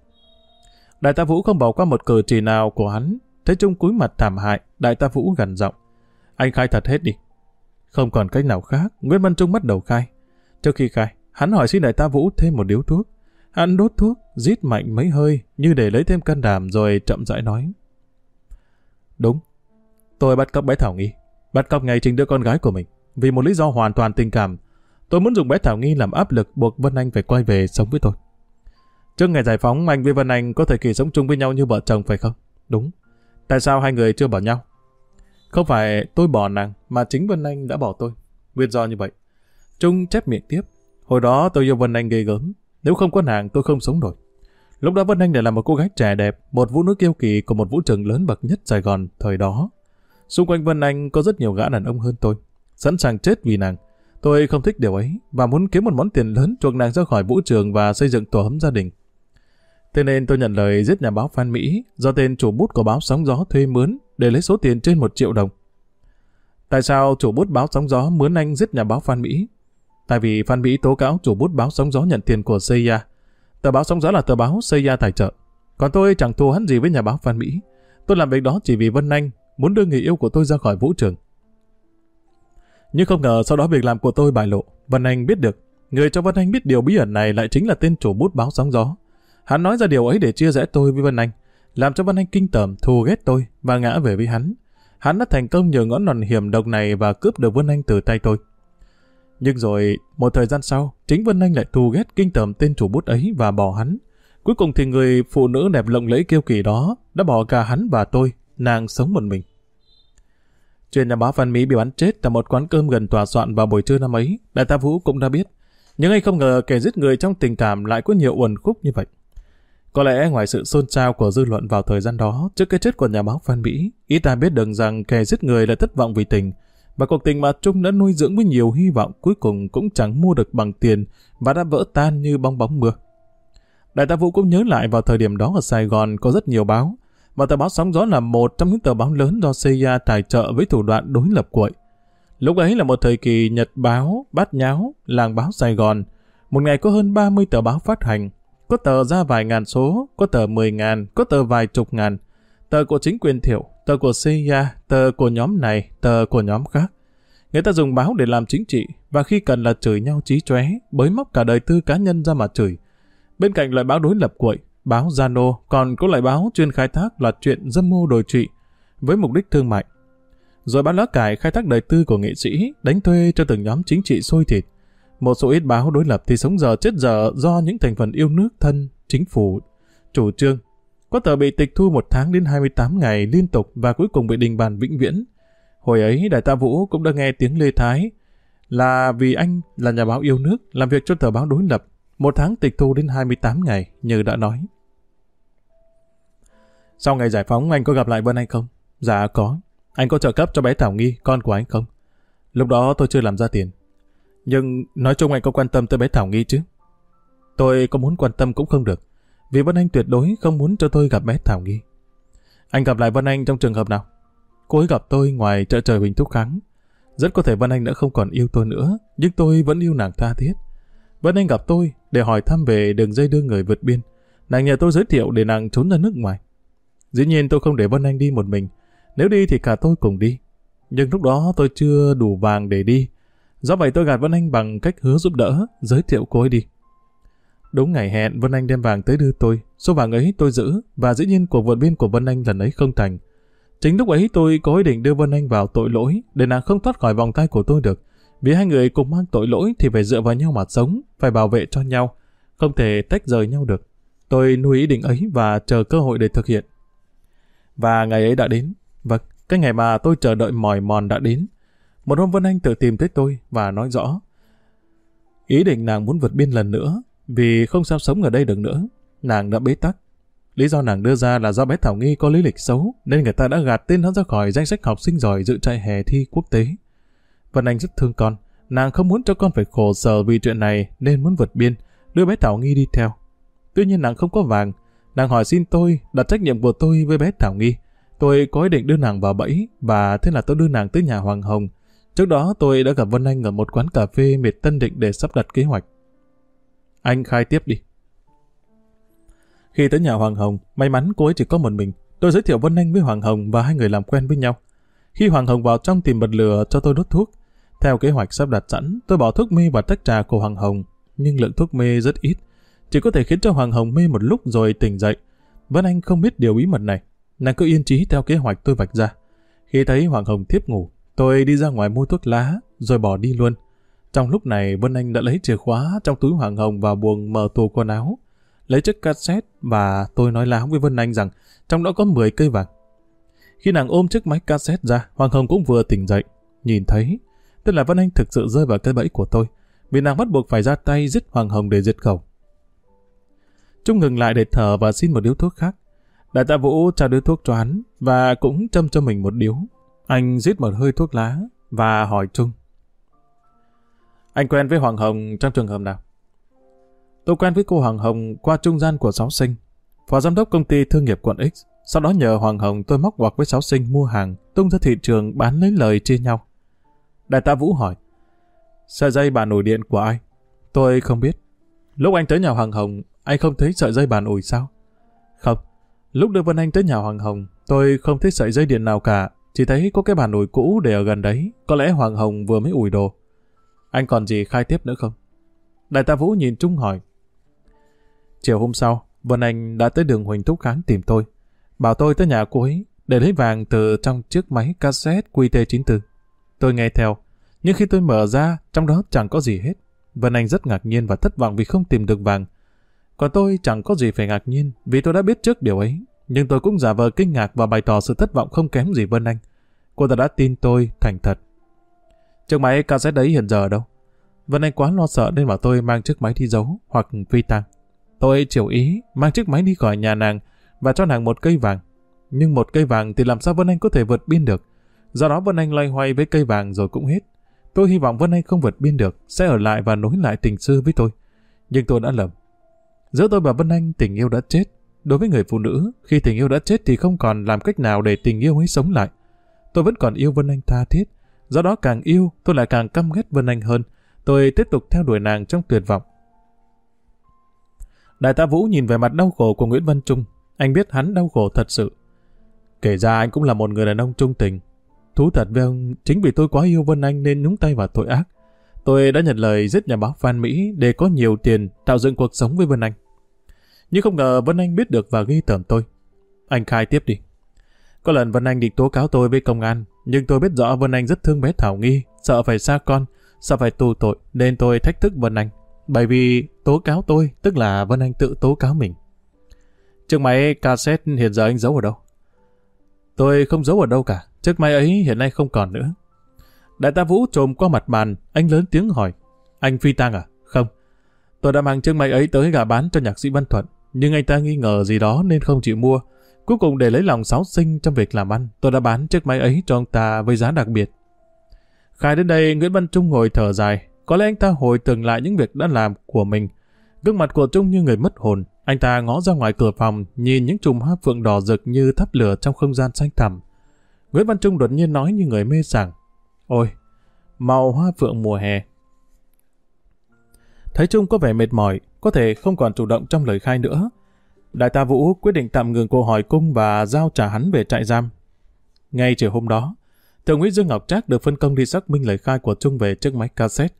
Đại tá Vũ không bỏ qua một cử chỉ nào của hắn. Thấy Trung cúi mặt thảm hại, đại tá Vũ gần giọng. Anh khai thật hết đi. Không còn cách nào khác, Nguyễn Văn Trung bắt đầu khai. Trước khi khai, hắn hỏi xin đại tá Vũ thêm một điếu thuốc. Hắn đốt thuốc, rít mạnh mấy hơi như để lấy thêm can đảm rồi chậm rãi nói. Đúng, tôi bắt cóc bé Thảo Nghi. Bắt cóc ngay chính đứa con gái của mình. Vì một lý do hoàn toàn tình cảm, tôi muốn dùng bé Thảo Nghi làm áp lực buộc Vân Anh phải quay về sống với tôi. Trước ngày giải phóng, anh với Vân Anh có thời kỳ sống chung với nhau như vợ chồng phải không? Đúng. Tại sao hai người chưa bỏ nhau? Không phải tôi bỏ nàng, mà chính Vân Anh đã bỏ tôi. Nguyên do như vậy. Trung chép miệng tiếp. Hồi đó tôi yêu Vân Anh ghê gớm. Nếu không có nàng, tôi không sống nổi. Lúc đó Vân Anh lại là một cô gái trẻ đẹp, một vũ nữ kiêu kỳ của một vũ trường lớn bậc nhất Sài Gòn thời đó. Xung quanh Vân Anh có rất nhiều gã đàn ông hơn tôi, sẵn sàng chết vì nàng. Tôi không thích điều ấy và muốn kiếm một món tiền lớn chuộc nàng ra khỏi vũ trường và xây dựng tổ ấm gia đình. Thế nên tôi nhận lời giết nhà báo Phan Mỹ do tên chủ bút của báo Sóng Gió thuê mướn để lấy số tiền trên một triệu đồng. Tại sao chủ bút báo Sóng Gió mướn anh giết nhà báo Phan Mỹ? Tại vì Phan Mỹ tố cáo chủ bút báo Sóng Gió nhận tiền của Seiya, Tờ báo Sóng Gió là tờ báo Seiya tài trợ. Còn tôi chẳng thù hắn gì với nhà báo Phan Mỹ. Tôi làm việc đó chỉ vì Vân Anh muốn đưa người yêu của tôi ra khỏi vũ trường. Nhưng không ngờ sau đó việc làm của tôi bại lộ. Vân Anh biết được. Người cho Vân Anh biết điều bí ẩn này lại chính là tên chủ bút báo Sóng Gió. Hắn nói ra điều ấy để chia rẽ tôi với Vân Anh, làm cho Vân Anh kinh tởm, thù ghét tôi và ngã về với hắn. Hắn đã thành công nhờ ngón nòn hiểm độc này và cướp được Vân Anh từ tay tôi. Nhưng rồi, một thời gian sau, chính Vân Anh lại thù ghét kinh tởm tên chủ bút ấy và bỏ hắn. Cuối cùng thì người phụ nữ đẹp lộng lẫy kiêu kỳ đó đã bỏ cả hắn và tôi, nàng sống một mình. Chuyện nhà báo Phan Mỹ bị bắn chết tại một quán cơm gần tòa soạn vào buổi trưa năm ấy, đại tá Vũ cũng đã biết. Nhưng anh không ngờ kẻ giết người trong tình cảm lại có nhiều uẩn khúc như vậy. Có lẽ ngoài sự xôn xao của dư luận vào thời gian đó, trước cái chết của nhà báo Phan Mỹ, ít ta biết được rằng kẻ giết người là thất vọng vì tình, và cuộc tình mà Trung đã nuôi dưỡng với nhiều hy vọng cuối cùng cũng chẳng mua được bằng tiền và đã vỡ tan như bong bóng mưa. Đại tá Vũ cũng nhớ lại vào thời điểm đó ở Sài Gòn có rất nhiều báo, và tờ báo Sóng Gió là một trong những tờ báo lớn do CIA tài trợ với thủ đoạn đối lập cuội. Lúc ấy là một thời kỳ Nhật báo, Bát Nháo, Làng báo Sài Gòn. Một ngày có hơn 30 tờ báo phát hành, có tờ ra vài ngàn số, có tờ mười ngàn, có tờ vài chục ngàn. Tờ của chính quyền thiểu, tờ của CIA, tờ của nhóm này, tờ của nhóm khác. Người ta dùng báo để làm chính trị, và khi cần là chửi nhau trí chóe, bới móc cả đời tư cá nhân ra mà chửi. Bên cạnh loại báo đối lập quậy, báo Zano còn có loại báo chuyên khai thác là chuyện dâm mô đồi trụy với mục đích thương mại. Rồi báo lá cải khai thác đời tư của nghệ sĩ, đánh thuê cho từng nhóm chính trị sôi thịt. Một số ít báo đối lập thì sống giờ chết giờ do những thành phần yêu nước thân, chính phủ, chủ trương. Có tờ bị tịch thu một tháng đến 28 ngày liên tục và cuối cùng bị đình bàn vĩnh viễn. Hồi ấy Đại tá Vũ cũng đã nghe tiếng Lê Thái là vì anh là nhà báo yêu nước làm việc cho tờ báo đối lập. Một tháng tịch thu đến 28 ngày như đã nói. Sau ngày giải phóng anh có gặp lại Vân Anh không? Dạ có. Anh có trợ cấp cho bé Thảo Nghi, con của anh không? Lúc đó tôi chưa làm ra tiền. Nhưng nói chung anh có quan tâm tới bé Thảo Nghi chứ? Tôi có muốn quan tâm cũng không được, vì Vân Anh tuyệt đối không muốn cho tôi gặp bé Thảo Nghi. Anh gặp lại Vân Anh trong trường hợp nào? Cô ấy gặp tôi ngoài chợ trời Huỳnh Thúc Kháng. Rất có thể Vân Anh đã không còn yêu tôi nữa, nhưng tôi vẫn yêu nàng tha thiết. Vân Anh gặp tôi để hỏi thăm về đường dây đưa người vượt biên. Nàng nhờ tôi giới thiệu để nàng trốn ra nước ngoài. Dĩ nhiên tôi không để Vân Anh đi một mình. Nếu đi thì cả tôi cùng đi. Nhưng lúc đó tôi chưa đủ vàng để đi. Do vậy tôi gạt Vân Anh bằng cách hứa giúp đỡ, giới thiệu cô ấy đi. Đúng ngày hẹn, Vân Anh đem vàng tới đưa tôi. Số vàng ấy tôi giữ, và dĩ nhiên cuộc vượt biên của Vân Anh lần ấy không thành. Chính lúc ấy tôi có ý định đưa Vân Anh vào tội lỗi, để nàng không thoát khỏi vòng tay của tôi được. Vì hai người cùng mang tội lỗi thì phải dựa vào nhau mà sống, phải bảo vệ cho nhau, không thể tách rời nhau được. Tôi nuôi ý định ấy và chờ cơ hội để thực hiện. Và ngày ấy đã đến. Vâng, cái ngày mà tôi chờ đợi mỏi mòn đã đến. Một hôm Vân Anh tự tìm tới tôi và nói rõ. Ý định nàng muốn vượt biên lần nữa, vì không sao sống ở đây được nữa. Nàng đã bế tắc. Lý do nàng đưa ra là do bé Thảo Nghi có lý lịch xấu, nên người ta đã gạt tên nó ra khỏi danh sách học sinh giỏi dự trại hè thi quốc tế. Vân Anh rất thương con. Nàng không muốn cho con phải khổ sở vì chuyện này nên muốn vượt biên, đưa bé Thảo Nghi đi theo. Tuy nhiên nàng không có vàng. Nàng hỏi xin tôi đặt trách nhiệm của tôi với bé Thảo Nghi. Tôi có ý định đưa nàng vào bẫy và thế là tôi đưa nàng tới nhà Hoàng Hồng. Trước đó tôi đã gặp Vân Anh ở một quán cà phê miệt Tân Định để sắp đặt kế hoạch. Anh khai tiếp đi. Khi tới nhà Hoàng Hồng, may mắn cô ấy chỉ có một mình. Tôi giới thiệu Vân Anh với Hoàng Hồng và hai người làm quen với nhau. Khi Hoàng Hồng vào trong tìm bật lửa cho tôi đốt thuốc, theo kế hoạch sắp đặt sẵn, tôi bỏ thuốc mê vào tách trà của Hoàng Hồng, nhưng lượng thuốc mê rất ít, chỉ có thể khiến cho Hoàng Hồng mê một lúc rồi tỉnh dậy. Vân Anh không biết điều bí mật này, nàng cứ yên trí theo kế hoạch tôi vạch ra. Khi thấy Hoàng Hồng thiếp ngủ, tôi đi ra ngoài mua thuốc lá, rồi bỏ đi luôn. Trong lúc này, Vân Anh đã lấy chìa khóa trong túi Hoàng Hồng và buồng mở tù quần áo, lấy chiếc cassette và tôi nói láo với Vân Anh rằng trong đó có 10 cây vàng. Khi nàng ôm chiếc máy cassette ra, Hoàng Hồng cũng vừa tỉnh dậy, nhìn thấy Tức là Vân Anh thực sự rơi vào cái bẫy của tôi, vì nàng bắt buộc phải ra tay giết Hoàng Hồng để diệt khẩu. Trung ngừng lại để thở và xin một điếu thuốc khác. Đại tạ Vũ trao điếu thuốc cho hắn và cũng châm cho mình một điếu. Anh giết một hơi thuốc lá và hỏi Trung. Anh quen với Hoàng Hồng trong trường hợp nào? Tôi quen với cô Hoàng Hồng qua trung gian của sáu sinh, phó giám đốc công ty thương nghiệp quận X. Sau đó nhờ Hoàng Hồng tôi móc ngoặc với sáu sinh mua hàng, tung ra thị trường bán lấy lời chia nhau. Đại tá Vũ hỏi. Sợi dây bàn ủi điện của ai? Tôi không biết. Lúc anh tới nhà Hoàng Hồng, anh không thấy sợi dây bàn ủi sao? Không. Lúc đưa Vân Anh tới nhà Hoàng Hồng, tôi không thấy sợi dây điện nào cả. Chỉ thấy có cái bàn ủi cũ để ở gần đấy. Có lẽ Hoàng Hồng vừa mới ủi đồ. Anh còn gì khai tiếp nữa không? Đại tá Vũ nhìn Trung hỏi. Chiều hôm sau, Vân Anh đã tới đường Huỳnh Thúc Kháng tìm tôi. Bảo tôi tới nhà cô ấy để lấy vàng từ trong chiếc máy cassette QT94. Tôi nghe theo, nhưng khi tôi mở ra, trong đó chẳng có gì hết. Vân Anh rất ngạc nhiên và thất vọng vì không tìm được vàng. Còn tôi chẳng có gì phải ngạc nhiên vì tôi đã biết trước điều ấy. Nhưng tôi cũng giả vờ kinh ngạc và bày tỏ sự thất vọng không kém gì Vân Anh. Cô ta đã tin tôi thành thật. Chiếc máy cassette đấy hiện giờ đâu? Vân Anh quá lo sợ nên bảo tôi mang chiếc máy đi giấu hoặc phi tang. Tôi chiều ý mang chiếc máy đi khỏi nhà nàng và cho nàng một cây vàng. Nhưng một cây vàng thì làm sao Vân Anh có thể vượt biên được? Do đó Vân Anh loay hoay với cây vàng rồi cũng hết. Tôi hy vọng Vân Anh không vượt biên được, sẽ ở lại và nối lại tình xưa với tôi. Nhưng tôi đã lầm. Giữa tôi và Vân Anh tình yêu đã chết. Đối với người phụ nữ, khi tình yêu đã chết thì không còn làm cách nào để tình yêu ấy sống lại. Tôi vẫn còn yêu Vân Anh tha thiết. Do đó càng yêu, tôi lại càng căm ghét Vân Anh hơn. Tôi tiếp tục theo đuổi nàng trong tuyệt vọng. Đại tá Vũ nhìn về mặt đau khổ của Nguyễn Văn Trung. Anh biết hắn đau khổ thật sự. Kể ra anh cũng là một người đàn ông trung tình. Thú thật với ông, chính vì tôi quá yêu Vân Anh nên nhúng tay vào tội ác. Tôi đã nhận lời giết nhà báo Phan Mỹ để có nhiều tiền tạo dựng cuộc sống với Vân Anh. Nhưng không ngờ Vân Anh biết được và ghi tởm tôi. Anh khai tiếp đi. Có lần Vân Anh định tố cáo tôi với công an, nhưng tôi biết rõ Vân Anh rất thương bé Thảo Nghi, sợ phải xa con, sợ phải tù tội, nên tôi thách thức Vân Anh. Bởi vì tố cáo tôi, tức là Vân Anh tự tố cáo mình. Chiếc máy cassette hiện giờ anh giấu ở đâu? Tôi không giấu ở đâu cả. Chiếc máy ấy hiện nay không còn nữa. Đại tá Vũ trồm qua mặt bàn, anh lớn tiếng hỏi. Anh phi tang à? Không. Tôi đã mang chiếc máy ấy tới gà bán cho nhạc sĩ Văn Thuận, nhưng anh ta nghi ngờ gì đó nên không chịu mua. Cuối cùng để lấy lòng sáu sinh trong việc làm ăn, tôi đã bán chiếc máy ấy cho ông ta với giá đặc biệt. Khai đến đây, Nguyễn Văn Trung ngồi thở dài, Có lẽ anh ta hồi tưởng lại những việc đã làm của mình. Gương mặt của Trung như người mất hồn. Anh ta ngó ra ngoài cửa phòng, nhìn những chùm hoa phượng đỏ rực như thắp lửa trong không gian xanh thẳm. Nguyễn Văn Trung đột nhiên nói như người mê sảng. Ôi, màu hoa phượng mùa hè. Thấy Trung có vẻ mệt mỏi, có thể không còn chủ động trong lời khai nữa. Đại tá Vũ quyết định tạm ngừng cuộc hỏi cung và giao trả hắn về trại giam. Ngay chiều hôm đó, Thượng úy Dương Ngọc Trác được phân công đi xác minh lời khai của Trung về chiếc máy cassette.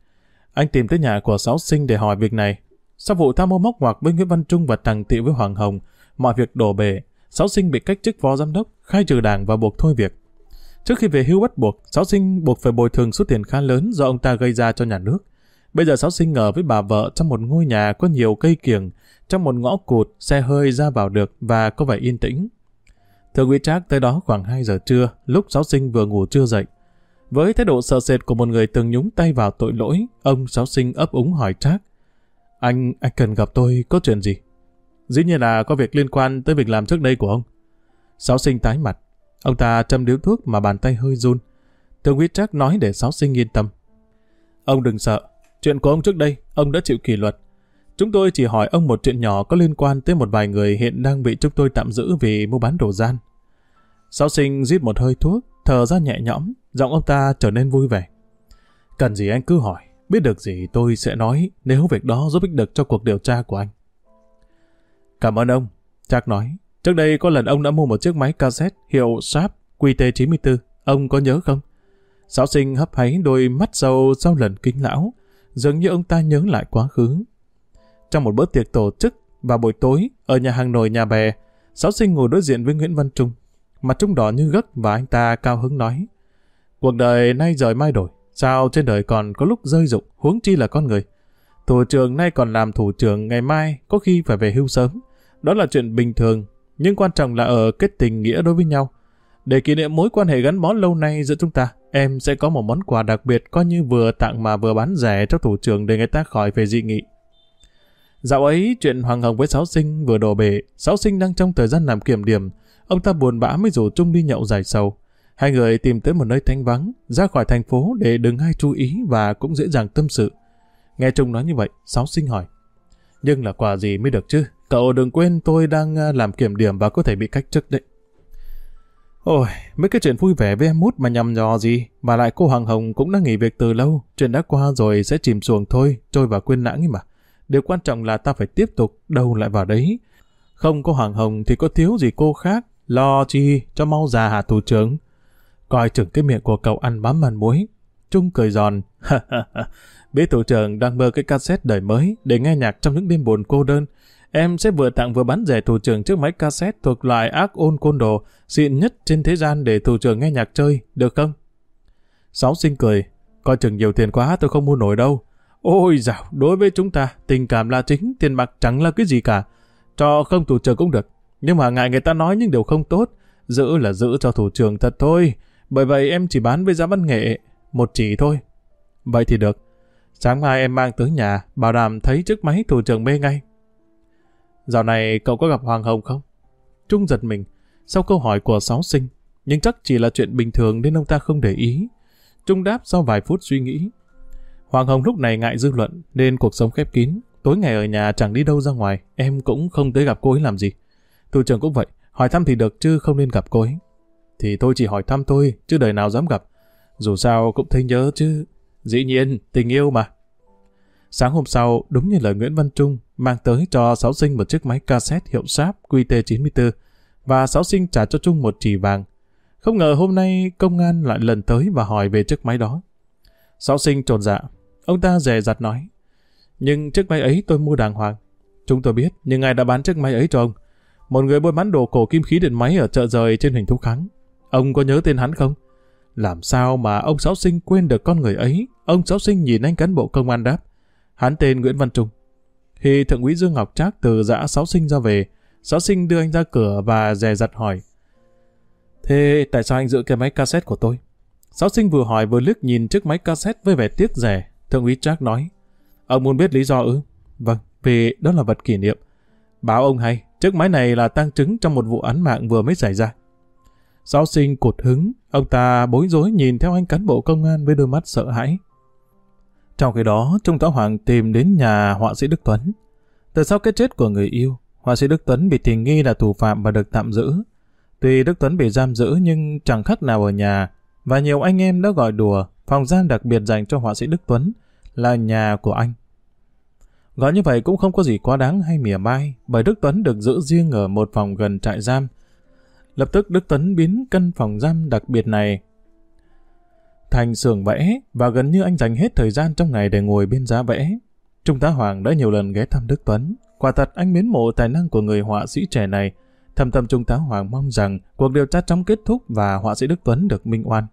Anh tìm tới nhà của sáu sinh để hỏi việc này. Sau vụ tham mô móc ngoặc với Nguyễn Văn Trung và thằng tiệu với Hoàng Hồng, mọi việc đổ bể, sáu sinh bị cách chức phó giám đốc, khai trừ đảng và buộc thôi việc. Trước khi về hưu bắt buộc, sáu sinh buộc phải bồi thường số tiền khá lớn do ông ta gây ra cho nhà nước. Bây giờ sáu sinh ở với bà vợ trong một ngôi nhà có nhiều cây kiểng, trong một ngõ cụt, xe hơi ra vào được và có vẻ yên tĩnh. thưa quý Trác tới đó khoảng 2 giờ trưa, lúc sáu sinh vừa ngủ chưa dậy. Với thái độ sợ sệt của một người từng nhúng tay vào tội lỗi, ông sáu sinh ấp úng hỏi Trác. Anh, anh cần gặp tôi có chuyện gì? Dĩ nhiên là có việc liên quan tới việc làm trước đây của ông. Sáu sinh tái mặt. Ông ta châm điếu thuốc mà bàn tay hơi run. Thượng quý Trác nói để sáu sinh yên tâm. Ông đừng sợ. Chuyện của ông trước đây, ông đã chịu kỷ luật. Chúng tôi chỉ hỏi ông một chuyện nhỏ có liên quan tới một vài người hiện đang bị chúng tôi tạm giữ vì mua bán đồ gian. Sáu sinh rít một hơi thuốc, thở ra nhẹ nhõm, giọng ông ta trở nên vui vẻ. Cần gì anh cứ hỏi, biết được gì tôi sẽ nói nếu việc đó giúp ích được cho cuộc điều tra của anh. Cảm ơn ông, Chắc nói. Trước đây có lần ông đã mua một chiếc máy cassette hiệu Sharp QT94, ông có nhớ không? Sáu sinh hấp háy đôi mắt sâu sau lần kính lão, dường như ông ta nhớ lại quá khứ. Trong một bữa tiệc tổ chức vào buổi tối ở nhà hàng nồi nhà bè, Sáu sinh ngồi đối diện với Nguyễn Văn Trung. Mặt Trung đỏ như gấc và anh ta cao hứng nói. Cuộc đời nay rời mai đổi, sao trên đời còn có lúc rơi rụng, huống chi là con người. Thủ trưởng nay còn làm thủ trưởng ngày mai, có khi phải về hưu sớm. Đó là chuyện bình thường, nhưng quan trọng là ở kết tình nghĩa đối với nhau. Để kỷ niệm mối quan hệ gắn bó lâu nay giữa chúng ta, em sẽ có một món quà đặc biệt coi như vừa tặng mà vừa bán rẻ cho thủ trưởng để người ta khỏi về dị nghị. Dạo ấy, chuyện Hoàng Hồng với Sáu Sinh vừa đổ bể, Sáu Sinh đang trong thời gian làm kiểm điểm, ông ta buồn bã mới rủ Trung đi nhậu dài sầu. Hai người tìm tới một nơi thanh vắng, ra khỏi thành phố để đừng ai chú ý và cũng dễ dàng tâm sự. Nghe Trung nói như vậy, Sáu Sinh hỏi. Nhưng là quà gì mới được chứ? Cậu đừng quên tôi đang à, làm kiểm điểm và có thể bị cách chức đấy. Ôi, mấy cái chuyện vui vẻ với em út mà nhầm nhò gì, mà lại cô Hoàng Hồng cũng đã nghỉ việc từ lâu, chuyện đã qua rồi sẽ chìm xuồng thôi, trôi vào quên lãng ấy mà. Điều quan trọng là ta phải tiếp tục đầu lại vào đấy. Không có Hoàng Hồng thì có thiếu gì cô khác, lo chi cho mau già hạ thủ trưởng. Coi chừng cái miệng của cậu ăn bám màn muối. Trung cười giòn. [laughs] Biết thủ trưởng đang mơ cái cassette đời mới để nghe nhạc trong những đêm buồn cô đơn. Em sẽ vừa tặng vừa bán rẻ thủ trưởng chiếc máy cassette thuộc loại ác ôn côn đồ xịn nhất trên thế gian để thủ trưởng nghe nhạc chơi, được không? Sáu sinh cười. Coi chừng nhiều tiền quá tôi không mua nổi đâu. Ôi dạo, đối với chúng ta, tình cảm là chính, tiền bạc chẳng là cái gì cả. Cho không thủ trưởng cũng được. Nhưng mà ngại người ta nói những điều không tốt, giữ là giữ cho thủ trưởng thật thôi. Bởi vậy em chỉ bán với giá văn nghệ, một chỉ thôi. Vậy thì được. Sáng mai em mang tới nhà, bảo đảm thấy chiếc máy thủ trưởng mê ngay. Dạo này cậu có gặp Hoàng Hồng không? Trung giật mình, sau câu hỏi của sáu sinh, nhưng chắc chỉ là chuyện bình thường nên ông ta không để ý. Trung đáp sau vài phút suy nghĩ. Hoàng Hồng lúc này ngại dư luận nên cuộc sống khép kín. Tối ngày ở nhà chẳng đi đâu ra ngoài, em cũng không tới gặp cô ấy làm gì. Thủ trưởng cũng vậy, hỏi thăm thì được chứ không nên gặp cô ấy. Thì tôi chỉ hỏi thăm thôi, chứ đời nào dám gặp. Dù sao cũng thấy nhớ chứ. Dĩ nhiên, tình yêu mà. Sáng hôm sau, đúng như lời Nguyễn Văn Trung, mang tới cho Sáu Sinh một chiếc máy cassette hiệu Sáp QT94 và Sáu Sinh trả cho Trung một chỉ vàng. Không ngờ hôm nay công an lại lần tới và hỏi về chiếc máy đó. Sáu Sinh trồn dạ, Ông ta dè dặt nói. Nhưng chiếc máy ấy tôi mua đàng hoàng. Chúng tôi biết, nhưng ai đã bán chiếc máy ấy cho ông? Một người buôn bán đồ cổ kim khí điện máy ở chợ rời trên hình thú kháng. Ông có nhớ tên hắn không? Làm sao mà ông Sáu Sinh quên được con người ấy? Ông Sáu Sinh nhìn anh cán bộ công an đáp. Hắn tên Nguyễn Văn Trung. Khi Thượng úy Dương Ngọc Trác từ dã Sáu Sinh ra về, Sáu Sinh đưa anh ra cửa và dè dặt hỏi. Thế tại sao anh giữ cái máy cassette của tôi? Sáu Sinh vừa hỏi vừa liếc nhìn chiếc máy cassette với vẻ tiếc rẻ. Thượng úy Trác nói, ông muốn biết lý do ư? Vâng, vì đó là vật kỷ niệm. Báo ông hay, chiếc máy này là tăng chứng trong một vụ án mạng vừa mới xảy ra. Giáo sinh cột hứng, ông ta bối rối nhìn theo anh cán bộ công an với đôi mắt sợ hãi. Trong khi đó, Trung tá Hoàng tìm đến nhà họa sĩ Đức Tuấn. Từ sau cái chết của người yêu, họa sĩ Đức Tuấn bị tình nghi là thủ phạm và được tạm giữ. Tuy Đức Tuấn bị giam giữ nhưng chẳng khác nào ở nhà, và nhiều anh em đã gọi đùa phòng giam đặc biệt dành cho họa sĩ Đức Tuấn là nhà của anh. Gọi như vậy cũng không có gì quá đáng hay mỉa mai, bởi Đức Tuấn được giữ riêng ở một phòng gần trại giam. Lập tức Đức Tuấn biến căn phòng giam đặc biệt này thành xưởng vẽ và gần như anh dành hết thời gian trong ngày để ngồi bên giá vẽ. Trung tá Hoàng đã nhiều lần ghé thăm Đức Tuấn. Quả thật anh mến mộ tài năng của người họa sĩ trẻ này. Thầm tâm Trung tá Hoàng mong rằng cuộc điều tra chóng kết thúc và họa sĩ Đức Tuấn được minh oan.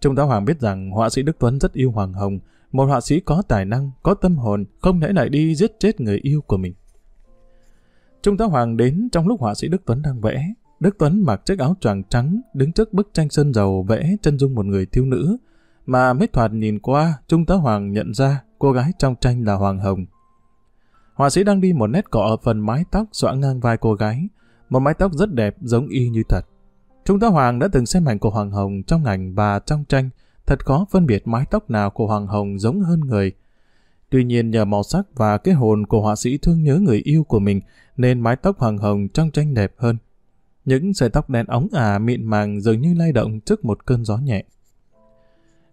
Trung tá Hoàng biết rằng họa sĩ Đức Tuấn rất yêu Hoàng Hồng, một họa sĩ có tài năng, có tâm hồn, không lẽ lại đi giết chết người yêu của mình. Trung tá Hoàng đến trong lúc họa sĩ Đức Tuấn đang vẽ. Đức Tuấn mặc chiếc áo choàng trắng, đứng trước bức tranh sơn dầu vẽ chân dung một người thiếu nữ, mà mới thoạt nhìn qua, Trung tá Hoàng nhận ra cô gái trong tranh là Hoàng Hồng. Họa sĩ đang đi một nét cọ ở phần mái tóc xõa ngang vai cô gái, một mái tóc rất đẹp giống y như thật. Trung tá Hoàng đã từng xem ảnh của Hoàng Hồng trong ảnh và trong tranh, thật khó phân biệt mái tóc nào của Hoàng Hồng giống hơn người. Tuy nhiên nhờ màu sắc và cái hồn của họa sĩ thương nhớ người yêu của mình nên mái tóc Hoàng Hồng trong tranh đẹp hơn. Những sợi tóc đen óng ả mịn màng dường như lay động trước một cơn gió nhẹ.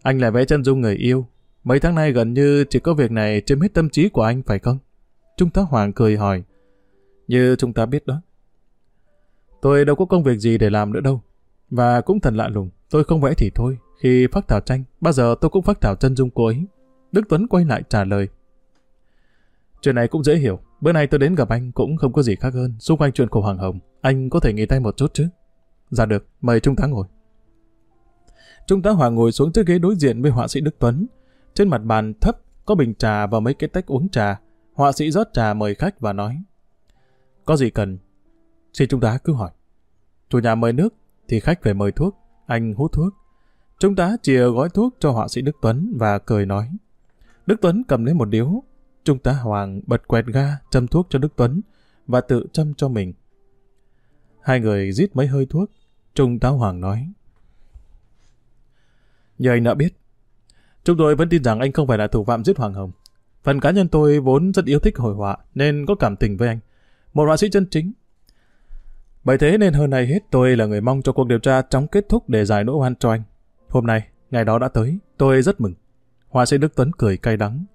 Anh lại vẽ chân dung người yêu. Mấy tháng nay gần như chỉ có việc này chiếm hết tâm trí của anh phải không? Trung tá Hoàng cười hỏi. Như chúng ta biết đó. Tôi đâu có công việc gì để làm nữa đâu. Và cũng thật lạ lùng, tôi không vẽ thì thôi. Khi phát thảo tranh, bao giờ tôi cũng phát thảo chân dung cô ấy. Đức Tuấn quay lại trả lời. Chuyện này cũng dễ hiểu. Bữa nay tôi đến gặp anh cũng không có gì khác hơn. Xung quanh chuyện của Hoàng Hồng, anh có thể nghỉ tay một chút chứ? Dạ được, mời Trung tá ngồi. Trung tá Hoàng ngồi xuống chiếc ghế đối diện với họa sĩ Đức Tuấn. Trên mặt bàn thấp có bình trà và mấy cái tách uống trà. Họa sĩ rót trà mời khách và nói. Có gì cần? Xin Trung tá cứ hỏi. Chủ nhà mời nước thì khách phải mời thuốc. Anh hút thuốc. Trung tá chìa gói thuốc cho họa sĩ Đức Tuấn và cười nói. Đức Tuấn cầm lấy một điếu. Trung tá Hoàng bật quẹt ga châm thuốc cho Đức Tuấn và tự châm cho mình. Hai người rít mấy hơi thuốc. Trung tá Hoàng nói. Như anh đã biết, chúng tôi vẫn tin rằng anh không phải là thủ phạm giết Hoàng Hồng. Phần cá nhân tôi vốn rất yêu thích hội họa nên có cảm tình với anh. Một họa sĩ chân chính. Bởi thế nên hơn này hết tôi là người mong cho cuộc điều tra chóng kết thúc để giải nỗi oan cho anh. Hôm nay, ngày đó đã tới, tôi rất mừng. Họa sĩ Đức Tuấn cười cay đắng.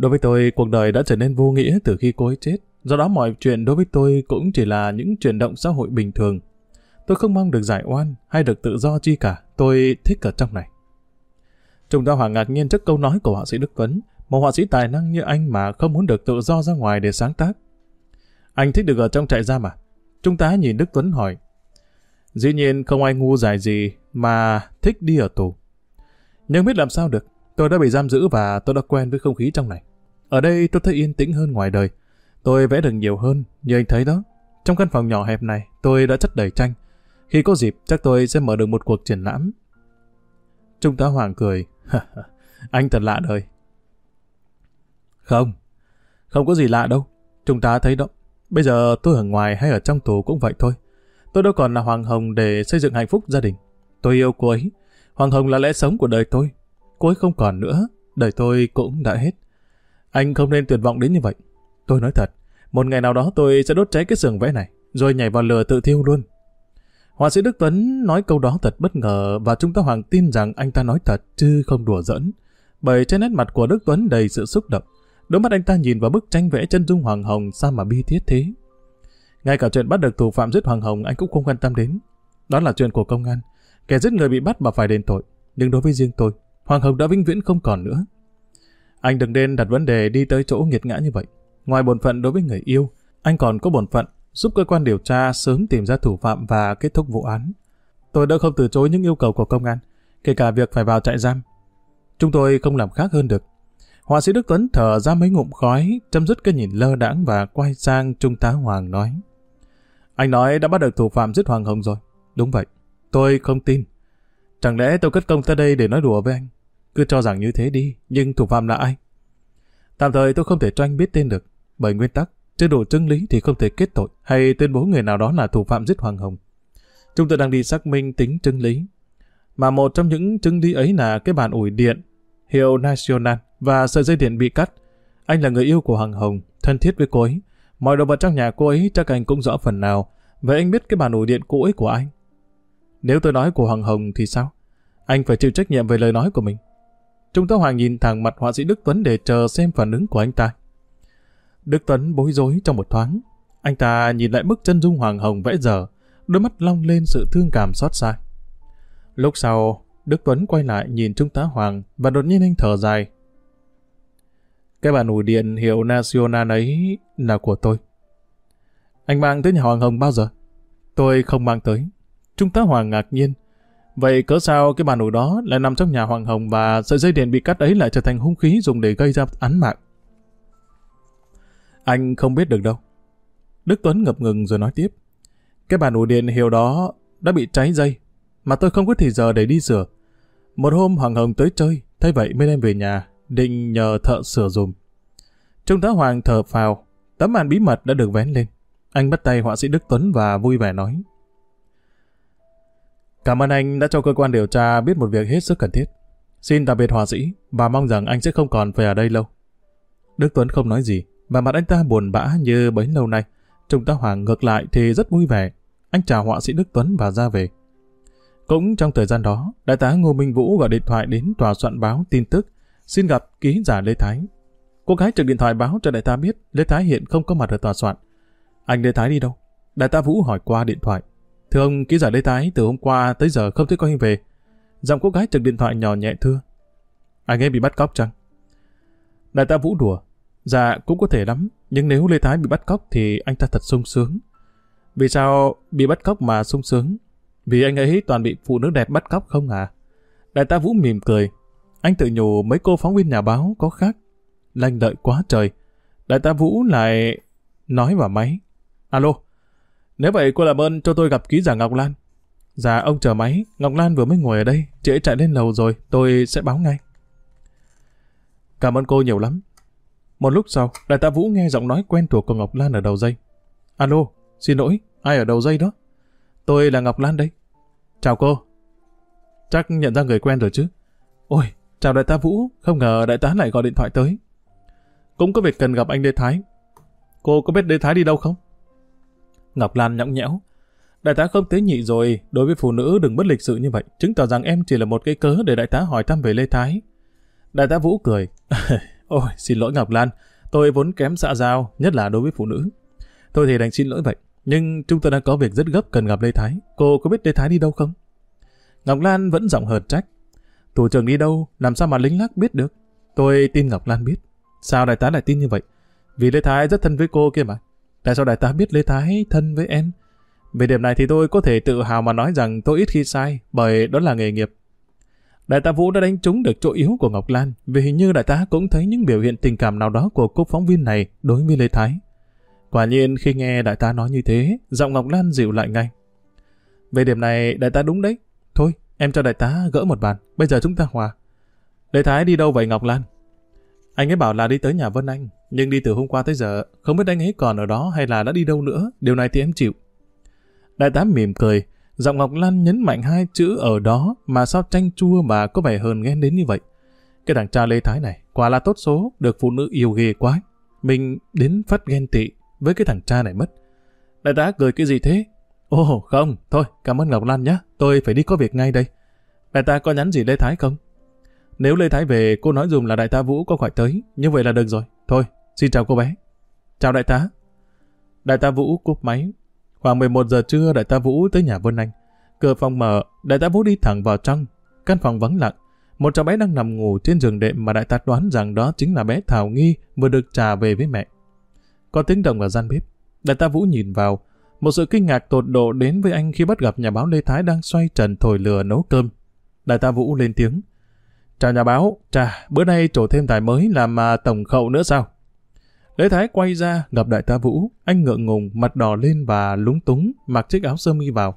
Đối với tôi, cuộc đời đã trở nên vô nghĩa từ khi cô ấy chết. Do đó mọi chuyện đối với tôi cũng chỉ là những chuyển động xã hội bình thường. Tôi không mong được giải oan hay được tự do chi cả. Tôi thích ở trong này. Trung ta Hoàng ngạc nhiên trước câu nói của họa sĩ Đức Tuấn. Một họa sĩ tài năng như anh mà không muốn được tự do ra ngoài để sáng tác. Anh thích được ở trong trại giam à? Trung tá nhìn Đức Tuấn hỏi. Dĩ nhiên không ai ngu dài gì mà thích đi ở tù. Nhưng biết làm sao được, tôi đã bị giam giữ và tôi đã quen với không khí trong này. Ở đây tôi thấy yên tĩnh hơn ngoài đời. Tôi vẽ được nhiều hơn, như anh thấy đó. Trong căn phòng nhỏ hẹp này, tôi đã chất đầy tranh. Khi có dịp, chắc tôi sẽ mở được một cuộc triển lãm. Trung tá Hoàng cười. [laughs] anh thật lạ đời. Không, không có gì lạ đâu. Trung tá thấy đó. Bây giờ tôi ở ngoài hay ở trong tù cũng vậy thôi. Tôi đâu còn là Hoàng Hồng để xây dựng hạnh phúc gia đình. Tôi yêu cô ấy. Hoàng Hồng là lẽ sống của đời tôi. Cô ấy không còn nữa. Đời tôi cũng đã hết. Anh không nên tuyệt vọng đến như vậy. Tôi nói thật, một ngày nào đó tôi sẽ đốt cháy cái sườn vẽ này, rồi nhảy vào lửa tự thiêu luôn. Họa sĩ Đức Tuấn nói câu đó thật bất ngờ và chúng ta Hoàng tin rằng anh ta nói thật chứ không đùa giỡn. Bởi trên nét mặt của Đức Tuấn đầy sự xúc động. Đôi mắt anh ta nhìn vào bức tranh vẽ chân dung Hoàng Hồng sao mà bi thiết thế. Ngay cả chuyện bắt được thủ phạm giết Hoàng Hồng anh cũng không quan tâm đến. Đó là chuyện của công an. Kẻ giết người bị bắt mà phải đền tội. Nhưng đối với riêng tôi, Hoàng Hồng đã vĩnh viễn không còn nữa. Anh đừng nên đặt vấn đề đi tới chỗ nghiệt ngã như vậy. Ngoài bổn phận đối với người yêu, anh còn có bổn phận giúp cơ quan điều tra sớm tìm ra thủ phạm và kết thúc vụ án. Tôi đã không từ chối những yêu cầu của công an, kể cả việc phải vào trại giam. Chúng tôi không làm khác hơn được. Họa sĩ Đức Tuấn thở ra mấy ngụm khói, chấm dứt cái nhìn lơ đãng và quay sang Trung tá Hoàng nói. Anh nói đã bắt được thủ phạm giết Hoàng Hồng rồi. Đúng vậy, tôi không tin. Chẳng lẽ tôi cất công tới đây để nói đùa với anh? Cứ cho rằng như thế đi, nhưng thủ phạm là ai? Tạm thời tôi không thể cho anh biết tên được, bởi nguyên tắc, chưa đủ chứng lý thì không thể kết tội hay tuyên bố người nào đó là thủ phạm giết Hoàng Hồng. Chúng tôi đang đi xác minh tính chứng lý. Mà một trong những chứng lý ấy là cái bàn ủi điện hiệu National và sợi dây điện bị cắt. Anh là người yêu của hoàng Hồng, thân thiết với cô ấy. Mọi đồ vật trong nhà cô ấy chắc anh cũng rõ phần nào. Vậy anh biết cái bàn ủi điện cũ ấy của anh. Nếu tôi nói của hoàng Hồng thì sao? Anh phải chịu trách nhiệm về lời nói của mình. Trung tá Hoàng nhìn thẳng mặt họa sĩ Đức Tuấn để chờ xem phản ứng của anh ta. Đức Tuấn bối rối trong một thoáng. Anh ta nhìn lại bức chân dung Hoàng Hồng vẽ dở, đôi mắt long lên sự thương cảm xót xa. Lúc sau, Đức Tuấn quay lại nhìn Trung tá Hoàng và đột nhiên anh thở dài. Cái bản ủi điện hiệu National ấy là của tôi. Anh mang tới nhà Hoàng Hồng bao giờ? Tôi không mang tới. Trung tá Hoàng ngạc nhiên. Vậy cớ sao cái bàn ủi đó lại nằm trong nhà Hoàng Hồng và sợi dây điện bị cắt ấy lại trở thành hung khí dùng để gây ra án mạng? Anh không biết được đâu. Đức Tuấn ngập ngừng rồi nói tiếp. Cái bàn ủi điện hiệu đó đã bị cháy dây, mà tôi không có thì giờ để đi sửa. Một hôm Hoàng Hồng tới chơi, thấy vậy mới đem về nhà, định nhờ thợ sửa dùm. Trung tá Hoàng thở phào, tấm màn bí mật đã được vén lên. Anh bắt tay họa sĩ Đức Tuấn và vui vẻ nói. Cảm ơn anh đã cho cơ quan điều tra biết một việc hết sức cần thiết. Xin tạm biệt hòa sĩ và mong rằng anh sẽ không còn phải ở đây lâu. Đức Tuấn không nói gì, và mặt anh ta buồn bã như bấy lâu nay. Trung tá Hoàng ngược lại thì rất vui vẻ. Anh chào họa sĩ Đức Tuấn và ra về. Cũng trong thời gian đó, đại tá Ngô Minh Vũ gọi điện thoại đến tòa soạn báo tin tức, xin gặp ký giả Lê Thái. Cô gái trực điện thoại báo cho đại tá biết Lê Thái hiện không có mặt ở tòa soạn. Anh Lê Thái đi đâu? Đại tá Vũ hỏi qua điện thoại. Thưa ông, ký giả Lê Thái từ hôm qua tới giờ không thấy có anh về. Giọng cô gái trực điện thoại nhỏ nhẹ thưa. Anh ấy bị bắt cóc chăng? Đại tá Vũ đùa. Dạ, cũng có thể lắm. Nhưng nếu Lê Thái bị bắt cóc thì anh ta thật sung sướng. Vì sao bị bắt cóc mà sung sướng? Vì anh ấy toàn bị phụ nữ đẹp bắt cóc không à? Đại tá Vũ mỉm cười. Anh tự nhủ mấy cô phóng viên nhà báo có khác. Lanh lợi quá trời. Đại tá Vũ lại nói vào máy. Alo, nếu vậy cô làm ơn cho tôi gặp ký giả Ngọc Lan. Dạ ông chờ máy, Ngọc Lan vừa mới ngồi ở đây, chị ấy chạy lên lầu rồi, tôi sẽ báo ngay. Cảm ơn cô nhiều lắm. Một lúc sau, đại tá Vũ nghe giọng nói quen thuộc của Ngọc Lan ở đầu dây. Alo, xin lỗi, ai ở đầu dây đó? Tôi là Ngọc Lan đây. Chào cô. Chắc nhận ra người quen rồi chứ. Ôi, chào đại tá Vũ, không ngờ đại tá lại gọi điện thoại tới. Cũng có việc cần gặp anh Lê Thái. Cô có biết Lê Thái đi đâu không? Ngọc Lan nhõng nhẽo. Đại tá không tế nhị rồi, đối với phụ nữ đừng bất lịch sự như vậy, chứng tỏ rằng em chỉ là một cái cớ để đại tá hỏi thăm về Lê Thái. Đại tá Vũ cười. [laughs] Ôi, xin lỗi Ngọc Lan, tôi vốn kém xạ giao, nhất là đối với phụ nữ. Tôi thì đành xin lỗi vậy, nhưng chúng tôi đang có việc rất gấp cần gặp Lê Thái. Cô có biết Lê Thái đi đâu không? Ngọc Lan vẫn giọng hờn trách. Thủ trưởng đi đâu, làm sao mà lính lắc biết được? Tôi tin Ngọc Lan biết. Sao đại tá lại tin như vậy? Vì Lê Thái rất thân với cô kia mà. Tại sao đại tá biết Lê Thái thân với em? Về điểm này thì tôi có thể tự hào mà nói rằng tôi ít khi sai, bởi đó là nghề nghiệp. Đại tá Vũ đã đánh trúng được chỗ yếu của Ngọc Lan, vì hình như đại tá cũng thấy những biểu hiện tình cảm nào đó của cô phóng viên này đối với Lê Thái. Quả nhiên khi nghe đại tá nói như thế, giọng Ngọc Lan dịu lại ngay. Về điểm này đại tá đúng đấy. Thôi, em cho đại tá gỡ một bàn, bây giờ chúng ta hòa. Lê Thái đi đâu vậy Ngọc Lan? Anh ấy bảo là đi tới nhà Vân Anh, nhưng đi từ hôm qua tới giờ, không biết anh ấy còn ở đó hay là đã đi đâu nữa, điều này thì em chịu. Đại tá mỉm cười, giọng Ngọc Lan nhấn mạnh hai chữ ở đó mà sao tranh chua mà có vẻ hờn ghen đến như vậy. Cái thằng cha Lê Thái này, quả là tốt số, được phụ nữ yêu ghê quá. Mình đến phát ghen tị với cái thằng cha này mất. Đại tá cười cái gì thế? Ồ không, thôi, cảm ơn Ngọc Lan nhé, tôi phải đi có việc ngay đây. Đại tá có nhắn gì Lê Thái không? Nếu Lê Thái về, cô nói dùm là đại tá Vũ có khỏi tới, như vậy là được rồi. Thôi, xin chào cô bé. Chào đại tá. Đại tá Vũ cúp máy. Khoảng 11 giờ trưa, đại tá Vũ tới nhà Vân Anh. Cửa phòng mở, đại tá Vũ đi thẳng vào trong. Căn phòng vắng lặng. Một cháu bé đang nằm ngủ trên giường đệm mà đại tá đoán rằng đó chính là bé Thảo Nghi vừa được trả về với mẹ. Có tiếng động ở gian bếp. Đại tá Vũ nhìn vào. Một sự kinh ngạc tột độ đến với anh khi bắt gặp nhà báo Lê Thái đang xoay trần thổi lửa nấu cơm. Đại tá Vũ lên tiếng. Chào nhà báo, chà, bữa nay trổ thêm tài mới làm mà tổng khẩu nữa sao? Lê Thái quay ra, gặp đại tá Vũ, anh ngượng ngùng, mặt đỏ lên và lúng túng, mặc chiếc áo sơ mi vào.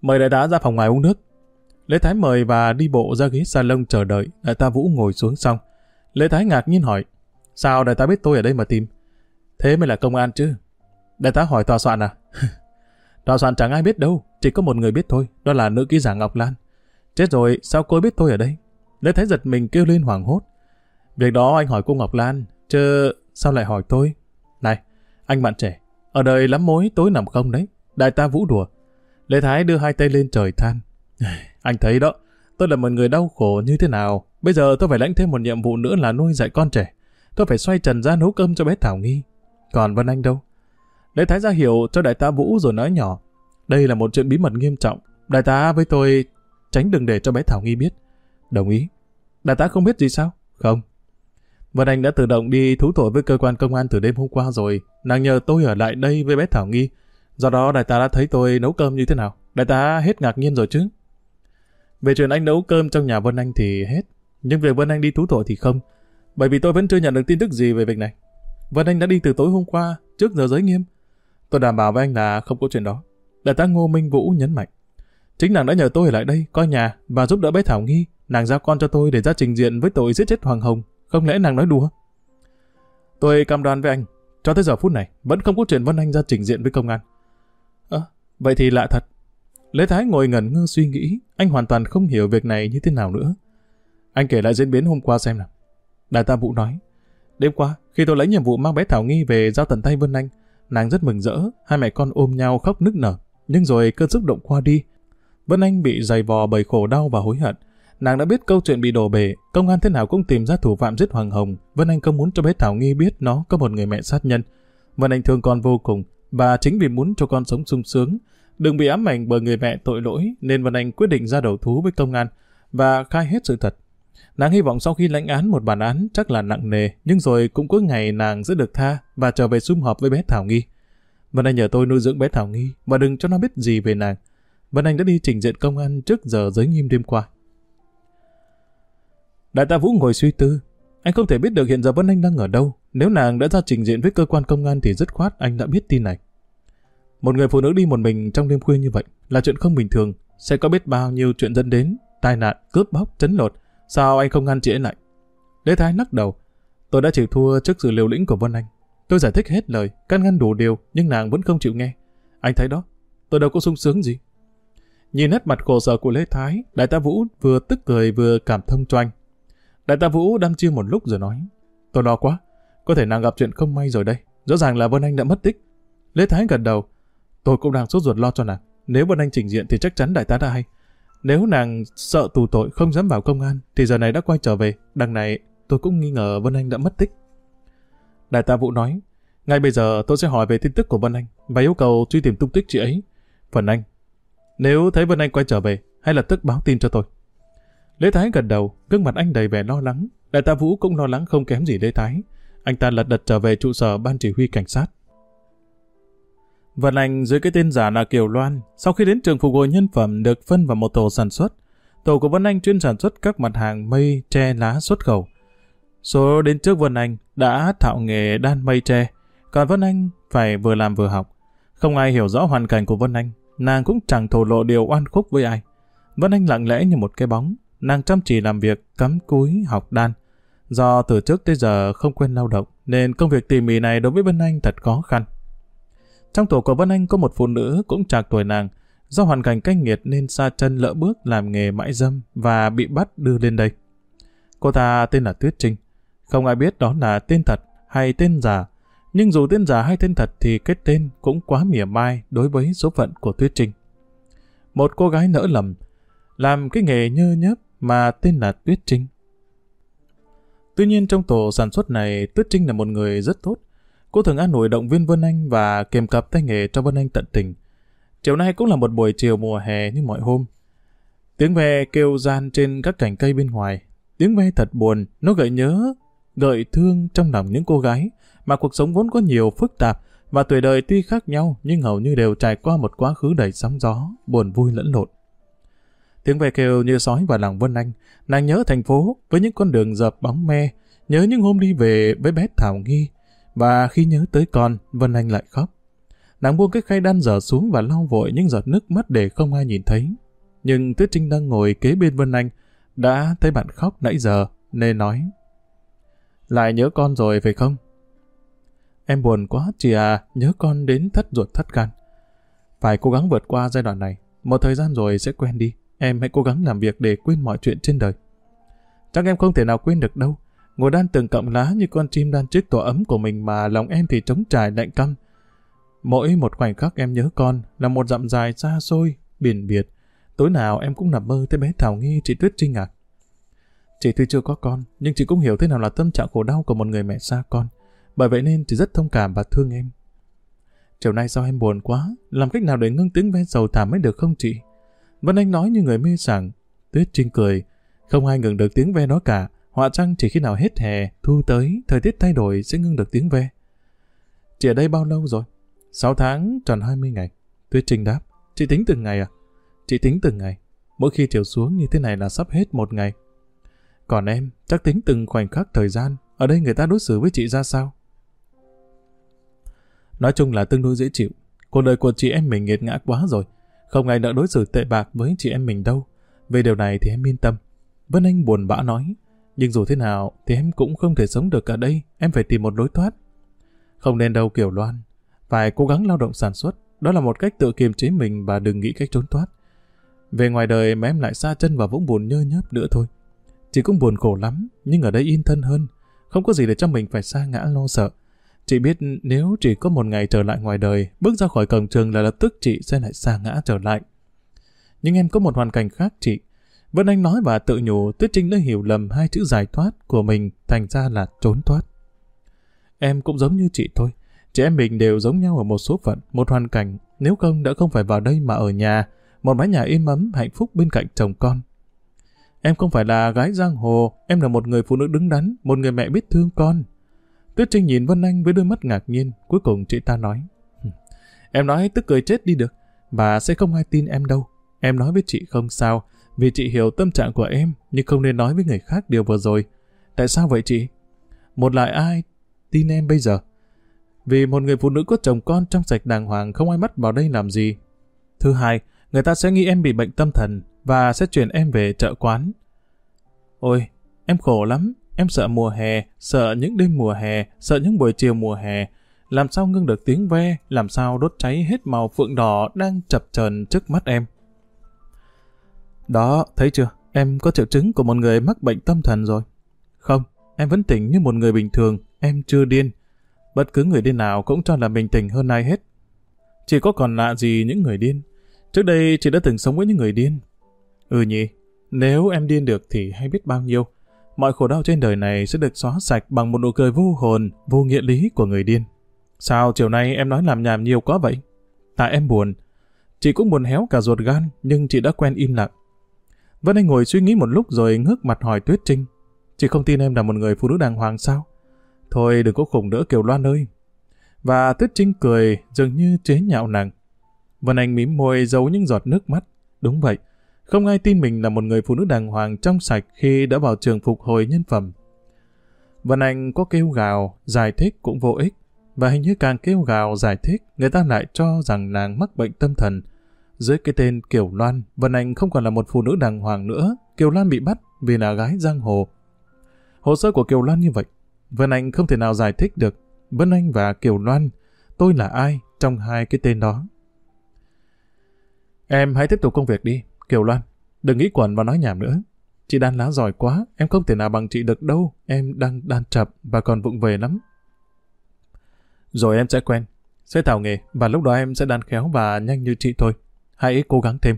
Mời đại tá ra phòng ngoài uống nước. Lê Thái mời và đi bộ ra ghế salon chờ đợi, đại tá Vũ ngồi xuống xong. Lê Thái ngạc nhiên hỏi, sao đại tá biết tôi ở đây mà tìm? Thế mới là công an chứ. Đại tá hỏi tòa soạn à? [laughs] tòa soạn chẳng ai biết đâu, chỉ có một người biết thôi, đó là nữ ký giả Ngọc Lan. Chết rồi, sao cô biết tôi ở đây? Lê Thái giật mình kêu lên hoảng hốt. Việc đó anh hỏi cô Ngọc Lan, chứ sao lại hỏi tôi? Này, anh bạn trẻ, ở đời lắm mối tối nằm không đấy, đại ta vũ đùa. Lê Thái đưa hai tay lên trời than. [laughs] Anh thấy đó, tôi là một người đau khổ như thế nào. Bây giờ tôi phải lãnh thêm một nhiệm vụ nữa là nuôi dạy con trẻ. Tôi phải xoay trần ra nấu cơm cho bé Thảo Nghi. Còn Vân Anh đâu? Lê Thái ra hiểu cho đại tá Vũ rồi nói nhỏ. Đây là một chuyện bí mật nghiêm trọng. Đại tá với tôi tránh đừng để cho bé Thảo Nghi biết. Đồng ý. Đại tá không biết gì sao? Không. Vân Anh đã tự động đi thú tội với cơ quan công an từ đêm hôm qua rồi. Nàng nhờ tôi ở lại đây với bé Thảo Nghi. Do đó đại tá đã thấy tôi nấu cơm như thế nào. Đại tá hết ngạc nhiên rồi chứ. Về chuyện anh nấu cơm trong nhà Vân Anh thì hết. Nhưng về Vân Anh đi thú tội thì không. Bởi vì tôi vẫn chưa nhận được tin tức gì về việc này. Vân Anh đã đi từ tối hôm qua, trước giờ giới nghiêm. Tôi đảm bảo với anh là không có chuyện đó. Đại tá Ngô Minh Vũ nhấn mạnh. Chính nàng đã nhờ tôi ở lại đây, coi nhà và giúp đỡ bé Thảo Nghi. Nàng giao con cho tôi để ra trình diện với tội giết chết Hoàng Hồng. Không lẽ nàng nói đùa? Tôi cam đoan với anh, cho tới giờ phút này, vẫn không có chuyện Vân Anh ra trình diện với công an. Ơ, vậy thì lạ thật. Lê Thái ngồi ngẩn ngơ suy nghĩ, anh hoàn toàn không hiểu việc này như thế nào nữa. Anh kể lại diễn biến hôm qua xem nào. Đại tá Vũ nói, đêm qua, khi tôi lấy nhiệm vụ mang bé Thảo Nghi về giao tận tay Vân Anh, nàng rất mừng rỡ, hai mẹ con ôm nhau khóc nức nở. Nhưng rồi cơn xúc động qua đi. Vân Anh bị dày vò bởi khổ đau và hối hận. Nàng đã biết câu chuyện bị đổ bể, công an thế nào cũng tìm ra thủ phạm giết Hoàng Hồng. Vân Anh không muốn cho bé Thảo Nghi biết nó có một người mẹ sát nhân. Vân Anh thương con vô cùng, và chính vì muốn cho con sống sung sướng, đừng bị ám ảnh bởi người mẹ tội lỗi, nên Vân Anh quyết định ra đầu thú với công an và khai hết sự thật. Nàng hy vọng sau khi lãnh án một bản án chắc là nặng nề, nhưng rồi cũng có ngày nàng sẽ được tha và trở về sum họp với bé Thảo Nghi. Vân Anh nhờ tôi nuôi dưỡng bé Thảo Nghi và đừng cho nó biết gì về nàng. Vân Anh đã đi trình diện công an trước giờ giới nghiêm đêm qua. Đại tá Vũ ngồi suy tư. Anh không thể biết được hiện giờ Vân Anh đang ở đâu. Nếu nàng đã ra trình diện với cơ quan công an thì dứt khoát anh đã biết tin này. Một người phụ nữ đi một mình trong đêm khuya như vậy là chuyện không bình thường. Sẽ có biết bao nhiêu chuyện dẫn đến, tai nạn, cướp bóc, chấn lột. Sao anh không ngăn chị ấy lại? Lê Thái nắc đầu. Tôi đã chịu thua trước sự liều lĩnh của Vân Anh. Tôi giải thích hết lời, can ngăn đủ điều, nhưng nàng vẫn không chịu nghe. Anh thấy đó, tôi đâu có sung sướng gì. Nhìn hết mặt khổ sở của Lê Thái, Đại tá Vũ vừa tức cười vừa cảm thông cho anh. Đại tá Vũ đăm chiêu một lúc rồi nói, tôi lo quá, có thể nàng gặp chuyện không may rồi đây. Rõ ràng là Vân Anh đã mất tích. Lê Thái gật đầu, tôi cũng đang sốt ruột lo cho nàng. Nếu Vân Anh trình diện thì chắc chắn đại tá đã hay. Nếu nàng sợ tù tội không dám vào công an thì giờ này đã quay trở về. Đằng này tôi cũng nghi ngờ Vân Anh đã mất tích. Đại tá Vũ nói, ngay bây giờ tôi sẽ hỏi về tin tức của Vân Anh và yêu cầu truy tìm tung tích chị ấy. Phần Anh, nếu thấy Vân Anh quay trở về, hãy lập tức báo tin cho tôi. Lê Thái gật đầu, gương mặt anh đầy vẻ lo lắng. Đại tá Vũ cũng lo lắng không kém gì Lê Thái. Anh ta lật đật trở về trụ sở ban chỉ huy cảnh sát. Vân Anh dưới cái tên giả là Kiều Loan, sau khi đến trường phục hồi nhân phẩm được phân vào một tổ sản xuất. Tổ của Vân Anh chuyên sản xuất các mặt hàng mây, tre, lá xuất khẩu. Số đến trước Vân Anh đã thạo nghề đan mây tre, còn Vân Anh phải vừa làm vừa học. Không ai hiểu rõ hoàn cảnh của Vân Anh, nàng cũng chẳng thổ lộ điều oan khúc với ai. Vân Anh lặng lẽ như một cái bóng, nàng chăm chỉ làm việc, cắm cúi, học đan. Do từ trước tới giờ không quên lao động, nên công việc tỉ mỉ này đối với Vân Anh thật khó khăn. Trong tổ của Vân Anh có một phụ nữ cũng chạc tuổi nàng, do hoàn cảnh cách nghiệt nên xa chân lỡ bước làm nghề mãi dâm và bị bắt đưa lên đây. Cô ta tên là Tuyết Trinh. Không ai biết đó là tên thật hay tên giả, nhưng dù tên giả hay tên thật thì cái tên cũng quá mỉa mai đối với số phận của Tuyết Trinh. Một cô gái nỡ lầm, làm cái nghề nhơ nhớp mà tên là Tuyết Trinh. Tuy nhiên trong tổ sản xuất này, Tuyết Trinh là một người rất tốt. Cô thường an ủi động viên Vân Anh và kèm cặp tay nghề cho Vân Anh tận tình. Chiều nay cũng là một buổi chiều mùa hè như mọi hôm. Tiếng ve kêu gian trên các cành cây bên ngoài. Tiếng ve thật buồn, nó gợi nhớ, gợi thương trong lòng những cô gái mà cuộc sống vốn có nhiều phức tạp và tuổi đời tuy khác nhau nhưng hầu như đều trải qua một quá khứ đầy sóng gió, buồn vui lẫn lộn. Tiếng ve kêu như sói vào lòng Vân Anh, nàng nhớ thành phố với những con đường dập bóng me, nhớ những hôm đi về với bé Thảo Nghi, và khi nhớ tới con, Vân Anh lại khóc. Nàng buông cái khay đan dở xuống và lau vội những giọt nước mắt để không ai nhìn thấy. Nhưng Tuyết Trinh đang ngồi kế bên Vân Anh, đã thấy bạn khóc nãy giờ, nên nói. Lại nhớ con rồi phải không? Em buồn quá chị à, nhớ con đến thất ruột thất gan. Phải cố gắng vượt qua giai đoạn này, một thời gian rồi sẽ quen đi. Em hãy cố gắng làm việc để quên mọi chuyện trên đời. Chắc em không thể nào quên được đâu. Ngồi đan từng cọng lá như con chim đan chiếc tổ ấm của mình mà lòng em thì trống trải lạnh căm. Mỗi một khoảnh khắc em nhớ con là một dặm dài xa xôi, biển biệt. Tối nào em cũng nằm mơ tới bé Thảo Nghi chị Tuyết Trinh à. Chị tuy chưa có con, nhưng chị cũng hiểu thế nào là tâm trạng khổ đau của một người mẹ xa con. Bởi vậy nên chị rất thông cảm và thương em. Chiều nay sao em buồn quá, làm cách nào để ngưng tiếng ve sầu thảm mới được không chị? Vân Anh nói như người mê sảng. Tuyết Trinh cười, không ai ngừng được tiếng ve đó cả. Họa chăng chỉ khi nào hết hè, thu tới, thời tiết thay đổi sẽ ngưng được tiếng ve. Chị ở đây bao lâu rồi? 6 tháng, tròn 20 ngày. Tuyết Trinh đáp, chị tính từng ngày à? Chị tính từng ngày. Mỗi khi chiều xuống như thế này là sắp hết một ngày. Còn em, chắc tính từng khoảnh khắc thời gian, ở đây người ta đối xử với chị ra sao? Nói chung là tương đối dễ chịu. Cuộc đời của chị em mình nghiệt ngã quá rồi. Không ai nợ đối xử tệ bạc với chị em mình đâu. Về điều này thì em yên tâm. Vân Anh buồn bã nói. Nhưng dù thế nào thì em cũng không thể sống được ở đây. Em phải tìm một lối thoát. Không nên đâu Kiều Loan. Phải cố gắng lao động sản xuất. Đó là một cách tự kiềm chế mình và đừng nghĩ cách trốn thoát. Về ngoài đời mà em lại xa chân vào vũng buồn nhơ nhớp nữa thôi. Chị cũng buồn khổ lắm, nhưng ở đây yên thân hơn. Không có gì để cho mình phải xa ngã lo sợ. Chị biết nếu chỉ có một ngày trở lại ngoài đời, bước ra khỏi cổng trường là lập tức chị sẽ lại xa ngã trở lại. Nhưng em có một hoàn cảnh khác chị. Vân Anh nói và tự nhủ Tuyết Trinh đã hiểu lầm hai chữ giải thoát của mình thành ra là trốn thoát. Em cũng giống như chị thôi. Chị em mình đều giống nhau ở một số phận, một hoàn cảnh. Nếu không đã không phải vào đây mà ở nhà, một mái nhà im ấm, hạnh phúc bên cạnh chồng con. Em không phải là gái giang hồ, em là một người phụ nữ đứng đắn, một người mẹ biết thương con. Tuyết Trinh nhìn Vân Anh với đôi mắt ngạc nhiên, cuối cùng chị ta nói. Em nói tức cười chết đi được, và sẽ không ai tin em đâu. Em nói với chị không sao, vì chị hiểu tâm trạng của em, nhưng không nên nói với người khác điều vừa rồi. Tại sao vậy chị? Một lại ai tin em bây giờ? Vì một người phụ nữ có chồng con trong sạch đàng hoàng không ai mắt vào đây làm gì. Thứ hai, người ta sẽ nghĩ em bị bệnh tâm thần và sẽ chuyển em về chợ quán. Ôi, em khổ lắm, Em sợ mùa hè, sợ những đêm mùa hè, sợ những buổi chiều mùa hè. Làm sao ngưng được tiếng ve, làm sao đốt cháy hết màu phượng đỏ đang chập chờn trước mắt em. Đó, thấy chưa? Em có triệu chứng của một người mắc bệnh tâm thần rồi. Không, em vẫn tỉnh như một người bình thường, em chưa điên. Bất cứ người điên nào cũng cho là mình tỉnh hơn ai hết. Chỉ có còn lạ gì những người điên. Trước đây chị đã từng sống với những người điên. Ừ nhỉ, nếu em điên được thì hay biết bao nhiêu mọi khổ đau trên đời này sẽ được xóa sạch bằng một nụ cười vô hồn, vô nghĩa lý của người điên. Sao chiều nay em nói làm nhảm nhiều quá vậy? Tại em buồn. Chị cũng buồn héo cả ruột gan, nhưng chị đã quen im lặng. Vân Anh ngồi suy nghĩ một lúc rồi ngước mặt hỏi Tuyết Trinh. Chị không tin em là một người phụ nữ đàng hoàng sao? Thôi đừng có khủng đỡ Kiều Loan ơi. Và Tuyết Trinh cười dường như chế nhạo nàng. Vân Anh mím môi giấu những giọt nước mắt. Đúng vậy, không ai tin mình là một người phụ nữ đàng hoàng trong sạch khi đã vào trường phục hồi nhân phẩm. Vân Anh có kêu gào, giải thích cũng vô ích. Và hình như càng kêu gào, giải thích, người ta lại cho rằng nàng mắc bệnh tâm thần. Dưới cái tên Kiều Loan, Vân Anh không còn là một phụ nữ đàng hoàng nữa. Kiều Loan bị bắt vì là gái giang hồ. Hồ sơ của Kiều Loan như vậy, Vân Anh không thể nào giải thích được. Vân Anh và Kiều Loan, tôi là ai trong hai cái tên đó? Em hãy tiếp tục công việc đi. Kiều Loan, đừng nghĩ quẩn và nói nhảm nữa. Chị đan lá giỏi quá, em không thể nào bằng chị được đâu. Em đang đan chập và còn vụng về lắm. Rồi em sẽ quen, sẽ tạo nghề và lúc đó em sẽ đan khéo và nhanh như chị thôi. Hãy cố gắng thêm.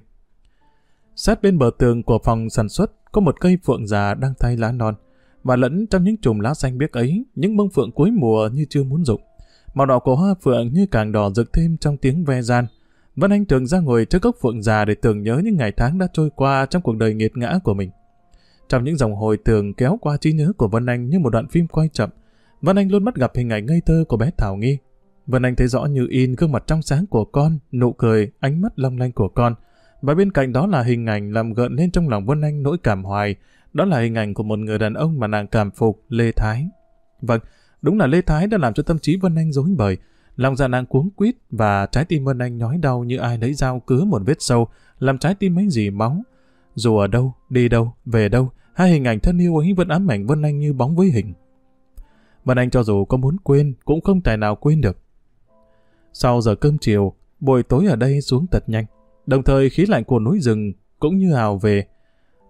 Sát bên bờ tường của phòng sản xuất có một cây phượng già đang thay lá non và lẫn trong những chùm lá xanh biếc ấy những bông phượng cuối mùa như chưa muốn rụng. Màu đỏ của hoa phượng như càng đỏ rực thêm trong tiếng ve gian Vân Anh thường ra ngồi trước gốc phượng già để tưởng nhớ những ngày tháng đã trôi qua trong cuộc đời nghiệt ngã của mình. Trong những dòng hồi tưởng kéo qua trí nhớ của Vân Anh như một đoạn phim quay chậm, Vân Anh luôn bắt gặp hình ảnh ngây thơ của bé Thảo Nghi. Vân Anh thấy rõ như in gương mặt trong sáng của con, nụ cười, ánh mắt long lanh của con. Và bên cạnh đó là hình ảnh làm gợn lên trong lòng Vân Anh nỗi cảm hoài. Đó là hình ảnh của một người đàn ông mà nàng cảm phục, Lê Thái. Vâng, đúng là Lê Thái đã làm cho tâm trí Vân Anh rối bời. Lòng dạ nàng cuống quýt và trái tim Vân Anh nhói đau như ai lấy dao cứa một vết sâu, làm trái tim mấy dì máu. Dù ở đâu, đi đâu, về đâu, hai hình ảnh thân yêu ấy vẫn ám ảnh Vân Anh như bóng với hình. Vân Anh cho dù có muốn quên, cũng không tài nào quên được. Sau giờ cơm chiều, buổi tối ở đây xuống tật nhanh, đồng thời khí lạnh của núi rừng cũng như ào về.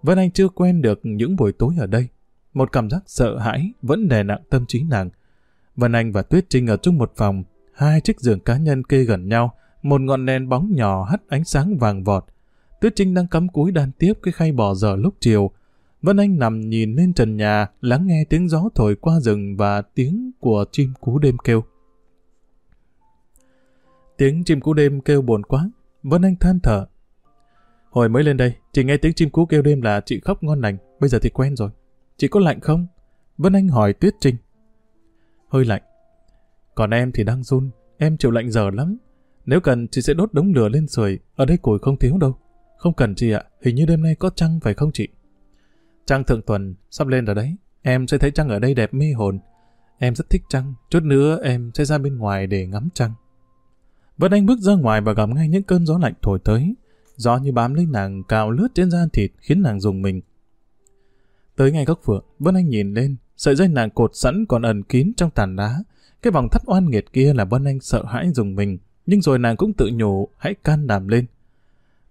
Vân Anh chưa quen được những buổi tối ở đây, một cảm giác sợ hãi vẫn đè nặng tâm trí nàng. Vân Anh và Tuyết Trinh ở chung một phòng, hai chiếc giường cá nhân kê gần nhau, một ngọn đèn bóng nhỏ hắt ánh sáng vàng vọt. Tuyết Trinh đang cắm cúi đan tiếp cái khay bò giờ lúc chiều. Vân Anh nằm nhìn lên trần nhà, lắng nghe tiếng gió thổi qua rừng và tiếng của chim cú đêm kêu. Tiếng chim cú đêm kêu buồn quá, Vân Anh than thở. Hồi mới lên đây, chỉ nghe tiếng chim cú kêu đêm là chị khóc ngon lành, bây giờ thì quen rồi. Chị có lạnh không? Vân Anh hỏi Tuyết Trinh. Hơi lạnh. Còn em thì đang run, em chịu lạnh dở lắm. Nếu cần chị sẽ đốt đống lửa lên sưởi, ở đây củi không thiếu đâu. Không cần chị ạ, hình như đêm nay có trăng phải không chị? Trăng thượng tuần, sắp lên rồi đấy. Em sẽ thấy trăng ở đây đẹp mê hồn. Em rất thích trăng, chút nữa em sẽ ra bên ngoài để ngắm trăng. Vân Anh bước ra ngoài và gặp ngay những cơn gió lạnh thổi tới. Gió như bám lấy nàng cào lướt trên da thịt khiến nàng dùng mình. Tới ngay góc phượng, Vân Anh nhìn lên, sợi dây nàng cột sẵn còn ẩn kín trong tàn đá. Cái vòng thắt oan nghiệt kia là Vân Anh sợ hãi dùng mình, nhưng rồi nàng cũng tự nhủ hãy can đảm lên.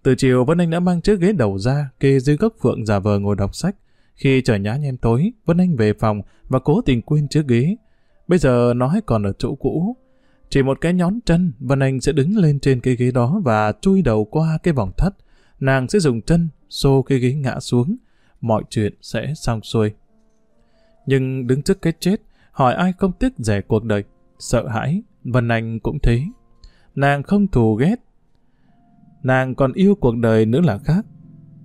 Từ chiều Vân Anh đã mang chiếc ghế đầu ra, kê dưới gốc phượng giả vờ ngồi đọc sách. Khi trời nhá nhem tối, Vân Anh về phòng và cố tình quên chiếc ghế. Bây giờ nó hãy còn ở chỗ cũ. Chỉ một cái nhón chân, Vân Anh sẽ đứng lên trên cái ghế đó và chui đầu qua cái vòng thắt. Nàng sẽ dùng chân xô cái ghế ngã xuống. Mọi chuyện sẽ xong xuôi. Nhưng đứng trước cái chết, hỏi ai không tiếc rẻ cuộc đời. Sợ hãi, Vân Anh cũng thế. Nàng không thù ghét. Nàng còn yêu cuộc đời nữa là khác.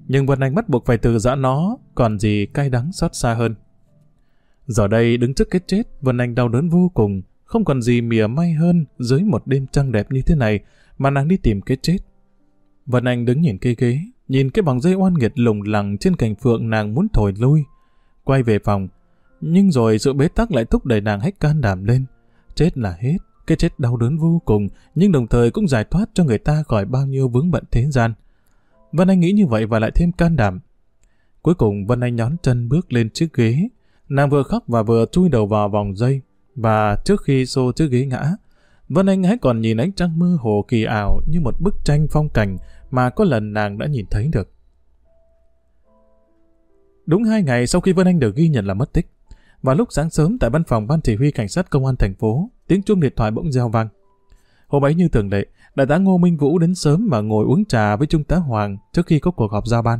Nhưng Vân Anh bắt buộc phải từ giã nó, còn gì cay đắng xót xa hơn. Giờ đây đứng trước cái chết, Vân Anh đau đớn vô cùng, không còn gì mỉa may hơn dưới một đêm trăng đẹp như thế này mà nàng đi tìm cái chết. Vân Anh đứng nhìn cây ghế, nhìn cái bằng dây oan nghiệt lủng lẳng trên cành phượng nàng muốn thổi lui. Quay về phòng, nhưng rồi sự bế tắc lại thúc đẩy nàng hết can đảm lên. Chết là hết, cái chết đau đớn vô cùng, nhưng đồng thời cũng giải thoát cho người ta khỏi bao nhiêu vướng bận thế gian. Vân Anh nghĩ như vậy và lại thêm can đảm. Cuối cùng Vân Anh nhón chân bước lên chiếc ghế. Nàng vừa khóc và vừa chui đầu vào vòng dây. Và trước khi xô chiếc ghế ngã, Vân Anh hãy còn nhìn ánh trăng mơ hồ kỳ ảo như một bức tranh phong cảnh mà có lần nàng đã nhìn thấy được. Đúng hai ngày sau khi Vân Anh được ghi nhận là mất tích, và lúc sáng sớm tại văn phòng ban chỉ huy cảnh sát công an thành phố, tiếng chuông điện thoại bỗng reo vang. Hôm ấy như thường lệ, đại tá Ngô Minh Vũ đến sớm mà ngồi uống trà với trung tá Hoàng trước khi có cuộc họp giao ban.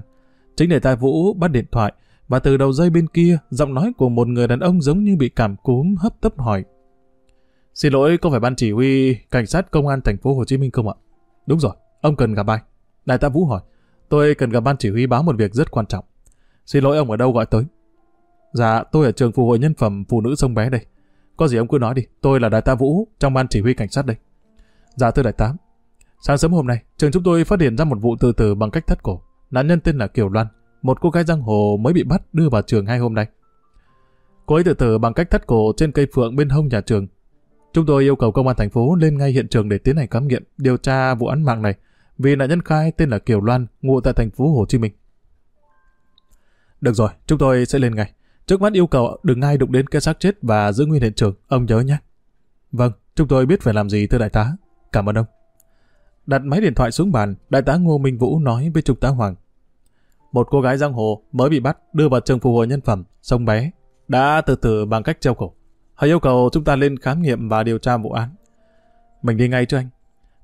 Chính đại tá Vũ bắt điện thoại và từ đầu dây bên kia, giọng nói của một người đàn ông giống như bị cảm cúm hấp tấp hỏi. Xin lỗi, có phải ban chỉ huy cảnh sát công an thành phố Hồ Chí Minh không ạ? Đúng rồi, ông cần gặp ai? Đại tá Vũ hỏi, tôi cần gặp ban chỉ huy báo một việc rất quan trọng. Xin lỗi ông ở đâu gọi tới? Dạ, tôi ở trường phụ hội nhân phẩm phụ nữ sông bé đây. Có gì ông cứ nói đi, tôi là đại tá Vũ trong ban chỉ huy cảnh sát đây. Dạ thưa đại tá, sáng sớm hôm nay, trường chúng tôi phát hiện ra một vụ tự tử bằng cách thắt cổ. Nạn nhân tên là Kiều Loan, một cô gái giang hồ mới bị bắt đưa vào trường hai hôm nay. Cô ấy tự tử bằng cách thắt cổ trên cây phượng bên hông nhà trường. Chúng tôi yêu cầu công an thành phố lên ngay hiện trường để tiến hành khám nghiệm, điều tra vụ án mạng này, vì nạn nhân khai tên là Kiều Loan, ngụ tại thành phố Hồ Chí Minh. Được rồi, chúng tôi sẽ lên ngay. Trước mắt yêu cầu đừng ai đụng đến cái xác chết và giữ nguyên hiện trường, ông nhớ nhé. Vâng, chúng tôi biết phải làm gì thưa đại tá. Cảm ơn ông. Đặt máy điện thoại xuống bàn, đại tá Ngô Minh Vũ nói với trung tá Hoàng. Một cô gái giang hồ mới bị bắt đưa vào trường phục hồi nhân phẩm, sông bé, đã từ từ bằng cách treo cổ. Hãy yêu cầu chúng ta lên khám nghiệm và điều tra vụ án. Mình đi ngay chứ anh?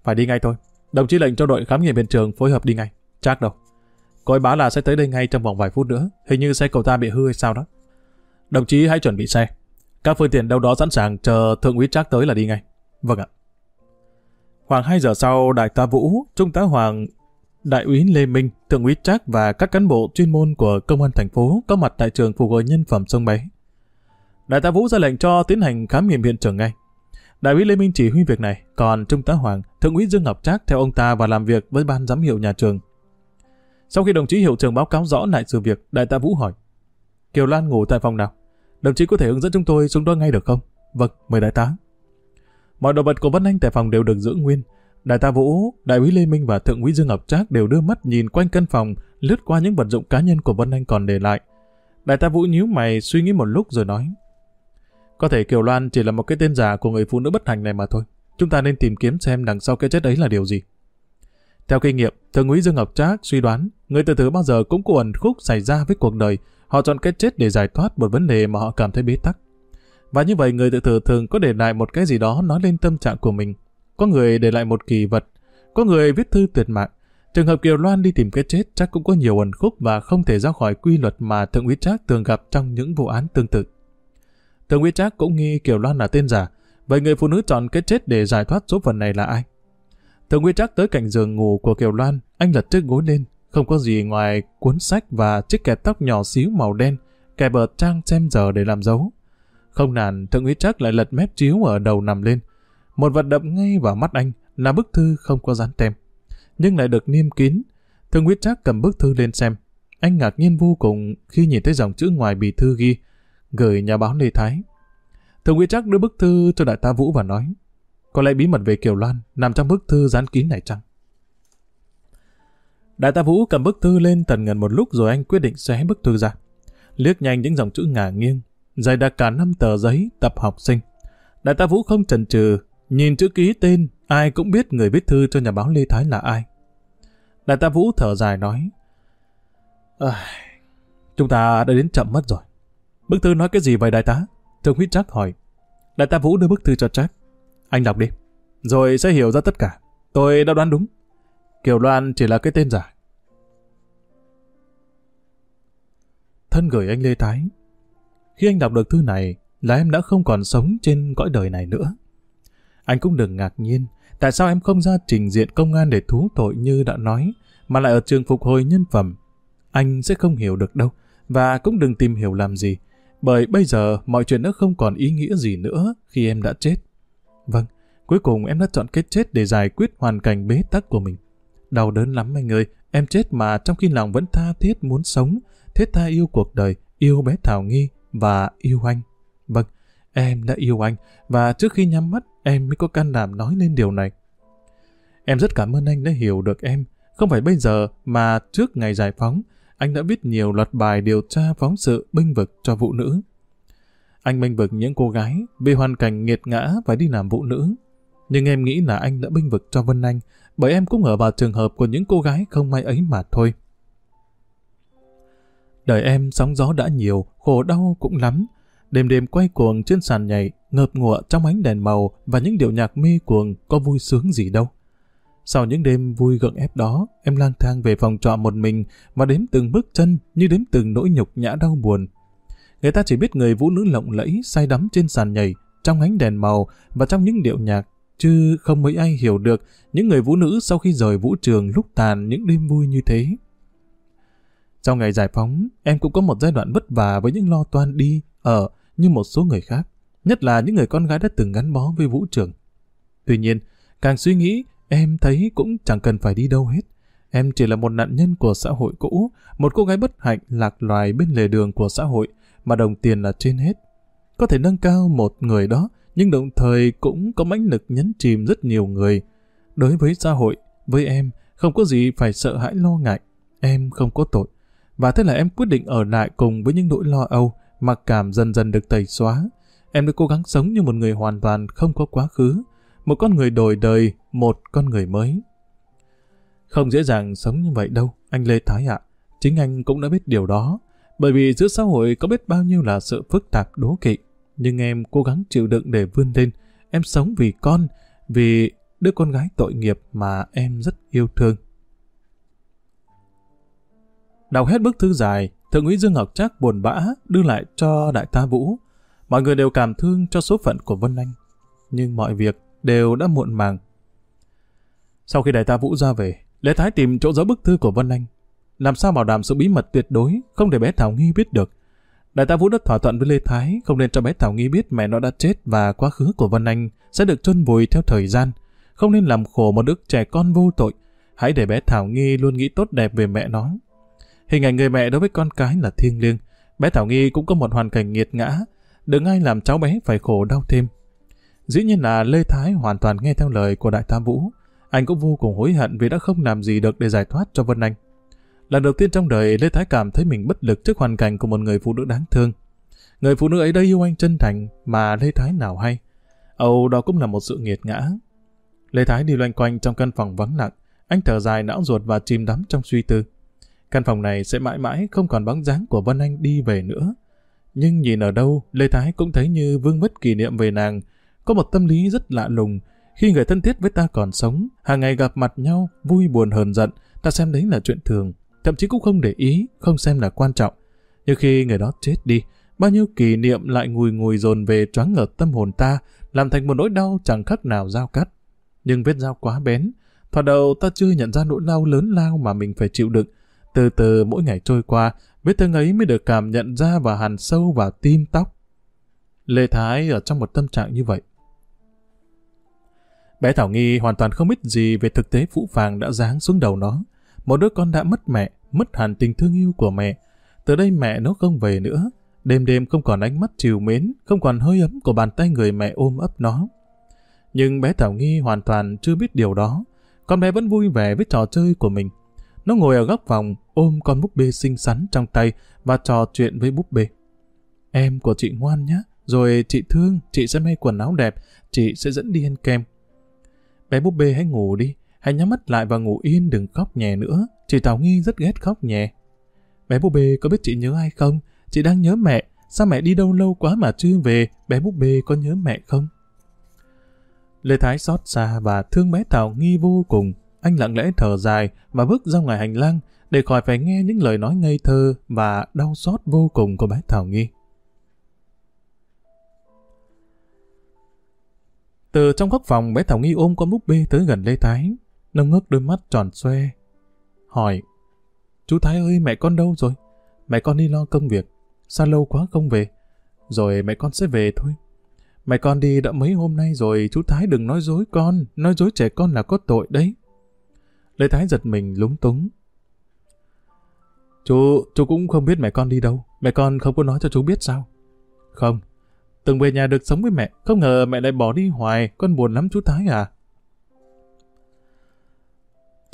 Phải đi ngay thôi. Đồng chí lệnh cho đội khám nghiệm hiện trường phối hợp đi ngay. Chắc đâu. Cô ấy báo là sẽ tới đây ngay trong vòng vài phút nữa. Hình như xe cầu ta bị hư hay sao đó. Đồng chí hãy chuẩn bị xe. Các phương tiện đâu đó sẵn sàng chờ thượng úy Trác tới là đi ngay. Vâng ạ. Khoảng 2 giờ sau, đại tá Vũ, trung tá Hoàng, đại úy Lê Minh, thượng úy Trác và các cán bộ chuyên môn của công an thành phố có mặt tại trường phục hồi nhân phẩm sông Bé. Đại tá Vũ ra lệnh cho tiến hành khám nghiệm hiện trường ngay. Đại úy Lê Minh chỉ huy việc này, còn trung tá Hoàng, thượng úy Dương Ngọc Trác theo ông ta và làm việc với ban giám hiệu nhà trường. Sau khi đồng chí hiệu trưởng báo cáo rõ lại sự việc, đại tá Vũ hỏi: Kiều Lan ngủ tại phòng nào? Đồng chí có thể hướng dẫn chúng tôi xuống đó ngay được không? Vâng, mời đại tá. Mọi đồ vật của Vân Anh tại phòng đều được giữ nguyên. Đại tá Vũ, đại úy Lê Minh và thượng úy Dương Ngọc Trác đều đưa mắt nhìn quanh căn phòng, lướt qua những vật dụng cá nhân của Vân Anh còn để lại. Đại tá Vũ nhíu mày suy nghĩ một lúc rồi nói. Có thể Kiều Loan chỉ là một cái tên giả của người phụ nữ bất hạnh này mà thôi. Chúng ta nên tìm kiếm xem đằng sau cái chết ấy là điều gì. Theo kinh nghiệm, thượng úy Dương Ngọc Trác suy đoán người tự tử bao giờ cũng có ẩn khúc xảy ra với cuộc đời Họ chọn cái chết để giải thoát một vấn đề mà họ cảm thấy bế tắc. Và như vậy người tự tử thường có để lại một cái gì đó nói lên tâm trạng của mình. Có người để lại một kỳ vật, có người viết thư tuyệt mạng. Trường hợp Kiều Loan đi tìm cái chết chắc cũng có nhiều ẩn khúc và không thể ra khỏi quy luật mà Thượng úy Trác thường gặp trong những vụ án tương tự. Thượng úy Trác cũng nghi Kiều Loan là tên giả, vậy người phụ nữ chọn cái chết để giải thoát số phận này là ai? Thượng úy Trác tới cạnh giường ngủ của Kiều Loan, anh lật chiếc gối lên, không có gì ngoài cuốn sách và chiếc kẹp tóc nhỏ xíu màu đen, kẹp ở trang xem giờ để làm dấu. Không nản, thượng úy Trác lại lật mép chiếu ở đầu nằm lên. Một vật đậm ngay vào mắt anh là bức thư không có dán tem, nhưng lại được niêm kín. Thượng úy Trác cầm bức thư lên xem. Anh ngạc nhiên vô cùng khi nhìn thấy dòng chữ ngoài bì thư ghi gửi nhà báo Lê Thái. Thượng úy Trác đưa bức thư cho đại tá Vũ và nói có lẽ bí mật về Kiều Loan nằm trong bức thư dán kín này chăng? Đại tá Vũ cầm bức thư lên tần ngần một lúc rồi anh quyết định xé bức thư ra. Liếc nhanh những dòng chữ ngả nghiêng, dày đặc cả năm tờ giấy tập học sinh. Đại tá Vũ không chần chừ, nhìn chữ ký tên, ai cũng biết người viết thư cho nhà báo Lê Thái là ai. Đại tá Vũ thở dài nói, à, chúng ta đã đến chậm mất rồi. Bức thư nói cái gì vậy đại tá? Thượng huyết Trác hỏi. Đại tá Vũ đưa bức thư cho Trác. Anh đọc đi, rồi sẽ hiểu ra tất cả. Tôi đã đoán đúng. Kiều Loan chỉ là cái tên giả. Thân gửi anh Lê Thái. Khi anh đọc được thư này, là em đã không còn sống trên cõi đời này nữa. Anh cũng đừng ngạc nhiên, tại sao em không ra trình diện công an để thú tội như đã nói, mà lại ở trường phục hồi nhân phẩm. Anh sẽ không hiểu được đâu, và cũng đừng tìm hiểu làm gì, bởi bây giờ mọi chuyện đã không còn ý nghĩa gì nữa khi em đã chết. Vâng, cuối cùng em đã chọn cái chết để giải quyết hoàn cảnh bế tắc của mình. Đau đớn lắm anh ơi, em chết mà trong khi lòng vẫn tha thiết muốn sống, thiết tha yêu cuộc đời, yêu bé Thảo Nghi và yêu anh. Vâng, em đã yêu anh và trước khi nhắm mắt em mới có can đảm nói lên điều này. Em rất cảm ơn anh đã hiểu được em, không phải bây giờ mà trước ngày giải phóng, anh đã viết nhiều loạt bài điều tra phóng sự binh vực cho phụ nữ. Anh binh vực những cô gái vì hoàn cảnh nghiệt ngã phải đi làm phụ nữ. Nhưng em nghĩ là anh đã binh vực cho Vân Anh bởi em cũng ở vào trường hợp của những cô gái không may ấy mà thôi. Đời em sóng gió đã nhiều, khổ đau cũng lắm. Đêm đêm quay cuồng trên sàn nhảy, ngợp ngụa trong ánh đèn màu và những điệu nhạc mê cuồng có vui sướng gì đâu. Sau những đêm vui gượng ép đó, em lang thang về phòng trọ một mình và đếm từng bước chân như đếm từng nỗi nhục nhã đau buồn. Người ta chỉ biết người vũ nữ lộng lẫy, say đắm trên sàn nhảy, trong ánh đèn màu và trong những điệu nhạc, chứ không mấy ai hiểu được những người vũ nữ sau khi rời vũ trường lúc tàn những đêm vui như thế. Trong ngày giải phóng, em cũng có một giai đoạn vất vả với những lo toan đi, ở như một số người khác, nhất là những người con gái đã từng gắn bó với vũ trường. Tuy nhiên, càng suy nghĩ, em thấy cũng chẳng cần phải đi đâu hết. Em chỉ là một nạn nhân của xã hội cũ, một cô gái bất hạnh lạc loài bên lề đường của xã hội, mà đồng tiền là trên hết. Có thể nâng cao một người đó, nhưng đồng thời cũng có mãnh lực nhấn chìm rất nhiều người. Đối với xã hội, với em, không có gì phải sợ hãi lo ngại. Em không có tội. Và thế là em quyết định ở lại cùng với những nỗi lo âu, mặc cảm dần dần được tẩy xóa. Em đã cố gắng sống như một người hoàn toàn không có quá khứ. Một con người đổi đời, một con người mới. Không dễ dàng sống như vậy đâu, anh Lê Thái ạ. Chính anh cũng đã biết điều đó. Bởi vì giữa xã hội có biết bao nhiêu là sự phức tạp đố kỵ. Nhưng em cố gắng chịu đựng để vươn lên. Em sống vì con, vì đứa con gái tội nghiệp mà em rất yêu thương. Đọc hết bức thư dài, Thượng úy Dương Ngọc Trác buồn bã đưa lại cho đại tá Vũ. Mọi người đều cảm thương cho số phận của Vân Anh. Nhưng mọi việc đều đã muộn màng. Sau khi đại tá Vũ ra về, Lê Thái tìm chỗ giấu bức thư của Vân Anh. Làm sao bảo đảm sự bí mật tuyệt đối, không để bé Thảo Nghi biết được. Đại tá Vũ đã thỏa thuận với Lê Thái, không nên cho bé Thảo Nghi biết mẹ nó đã chết và quá khứ của Vân Anh sẽ được chôn vùi theo thời gian. Không nên làm khổ một đứa trẻ con vô tội. Hãy để bé Thảo Nghi luôn nghĩ tốt đẹp về mẹ nó. Hình ảnh người mẹ đối với con cái là thiêng liêng. Bé Thảo Nghi cũng có một hoàn cảnh nghiệt ngã. Đừng ai làm cháu bé phải khổ đau thêm. Dĩ nhiên là Lê Thái hoàn toàn nghe theo lời của Đại tá Vũ. Anh cũng vô cùng hối hận vì đã không làm gì được để giải thoát cho Vân Anh. Lần đầu tiên trong đời, Lê Thái cảm thấy mình bất lực trước hoàn cảnh của một người phụ nữ đáng thương. Người phụ nữ ấy đã yêu anh chân thành mà Lê Thái nào hay. Âu đó cũng là một sự nghiệt ngã. Lê Thái đi loanh quanh trong căn phòng vắng lặng. Anh thở dài não ruột và chìm đắm trong suy tư. Căn phòng này sẽ mãi mãi không còn bóng dáng của Vân Anh đi về nữa. Nhưng nhìn ở đâu, Lê Thái cũng thấy như vương mất kỷ niệm về nàng. Có một tâm lý rất lạ lùng. Khi người thân thiết với ta còn sống, hàng ngày gặp mặt nhau, vui buồn hờn giận, ta xem đấy là chuyện thường. Thậm chí cũng không để ý, không xem là quan trọng. Nhưng khi người đó chết đi, bao nhiêu kỷ niệm lại ngùi ngùi dồn về choáng ngợp tâm hồn ta, làm thành một nỗi đau chẳng khác nào dao cắt. Nhưng vết dao quá bén, thoạt đầu ta chưa nhận ra nỗi đau lớn lao mà mình phải chịu đựng. Từ từ mỗi ngày trôi qua, vết thương ấy mới được cảm nhận ra và hằn sâu vào tim tóc. Lê Thái ở trong một tâm trạng như vậy. Bé Thảo Nghi hoàn toàn không biết gì về thực tế phũ phàng đã giáng xuống đầu nó. Một đứa con đã mất mẹ, mất hẳn tình thương yêu của mẹ. Từ đây mẹ nó không về nữa. Đêm đêm không còn ánh mắt chiều mến, không còn hơi ấm của bàn tay người mẹ ôm ấp nó. Nhưng bé Thảo Nghi hoàn toàn chưa biết điều đó. Con bé vẫn vui vẻ với trò chơi của mình. Nó ngồi ở góc phòng, ôm con búp bê xinh xắn trong tay và trò chuyện với búp bê. Em của chị ngoan nhé, rồi chị thương, chị sẽ may quần áo đẹp, chị sẽ dẫn đi ăn kem. Bé búp bê hãy ngủ đi, hãy nhắm mắt lại và ngủ yên đừng khóc nhẹ nữa. Chị Thảo Nghi rất ghét khóc nhẹ. Bé búp bê có biết chị nhớ ai không? Chị đang nhớ mẹ. Sao mẹ đi đâu lâu quá mà chưa về? Bé búp bê có nhớ mẹ không? Lê Thái xót xa và thương bé Thảo Nghi vô cùng. Anh lặng lẽ thở dài và bước ra ngoài hành lang để khỏi phải nghe những lời nói ngây thơ và đau xót vô cùng của bé Thảo Nghi. Từ trong góc phòng, bé Thảo Nghi ôm con búp bê tới gần Lê Thái. Nó ngước đôi mắt tròn xoe. Hỏi, chú Thái ơi, mẹ con đâu rồi? Mẹ con đi lo công việc. Sao lâu quá không về? Rồi mẹ con sẽ về thôi. Mẹ con đi đã mấy hôm nay rồi, chú Thái đừng nói dối con. Nói dối trẻ con là có tội đấy. Lê Thái giật mình lúng túng. Chú, chú cũng không biết mẹ con đi đâu. Mẹ con không có nói cho chú biết sao? Không, Từng về nhà được sống với mẹ, không ngờ mẹ lại bỏ đi hoài, con buồn lắm chú Thái à.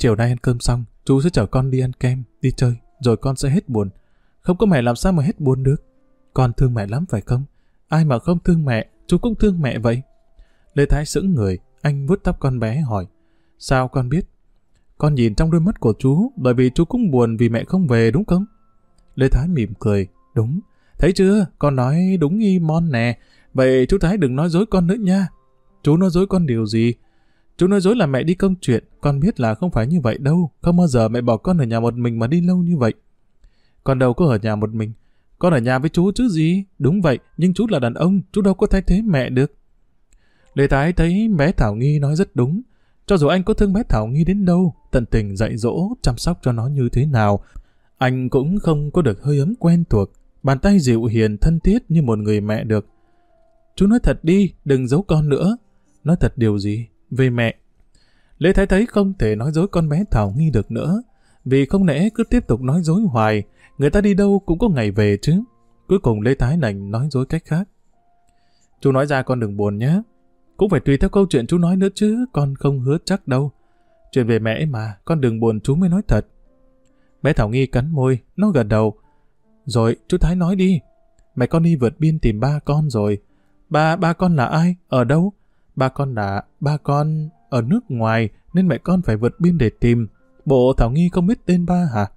Chiều nay ăn cơm xong, chú sẽ chở con đi ăn kem, đi chơi, rồi con sẽ hết buồn. Không có mẹ làm sao mà hết buồn được. Con thương mẹ lắm phải không? Ai mà không thương mẹ, chú cũng thương mẹ vậy. Lê Thái sững người, anh vuốt tóc con bé hỏi. Sao con biết? Con nhìn trong đôi mắt của chú, bởi vì chú cũng buồn vì mẹ không về đúng không? Lê Thái mỉm cười, đúng, Thấy chưa, con nói đúng y mon nè. Vậy chú Thái đừng nói dối con nữa nha. Chú nói dối con điều gì? Chú nói dối là mẹ đi công chuyện, con biết là không phải như vậy đâu. Không bao giờ mẹ bỏ con ở nhà một mình mà đi lâu như vậy. Con đâu có ở nhà một mình. Con ở nhà với chú chứ gì? Đúng vậy, nhưng chú là đàn ông, chú đâu có thay thế mẹ được. Lê Thái thấy bé Thảo Nghi nói rất đúng. Cho dù anh có thương bé Thảo Nghi đến đâu, tận tình dạy dỗ, chăm sóc cho nó như thế nào, anh cũng không có được hơi ấm quen thuộc bàn tay dịu hiền thân thiết như một người mẹ được. Chú nói thật đi, đừng giấu con nữa. Nói thật điều gì? Về mẹ. Lê Thái thấy không thể nói dối con bé Thảo Nghi được nữa. Vì không lẽ cứ tiếp tục nói dối hoài, người ta đi đâu cũng có ngày về chứ. Cuối cùng Lê Thái đành nói dối cách khác. Chú nói ra con đừng buồn nhé. Cũng phải tùy theo câu chuyện chú nói nữa chứ, con không hứa chắc đâu. Chuyện về mẹ mà, con đừng buồn chú mới nói thật. Bé Thảo Nghi cắn môi, nó gật đầu, rồi, chú Thái nói đi. Mẹ con đi vượt biên tìm ba con rồi. Ba, ba con là ai? Ở đâu? Ba con đã ba con ở nước ngoài nên mẹ con phải vượt biên để tìm. Bộ Thảo Nghi không biết tên ba hả?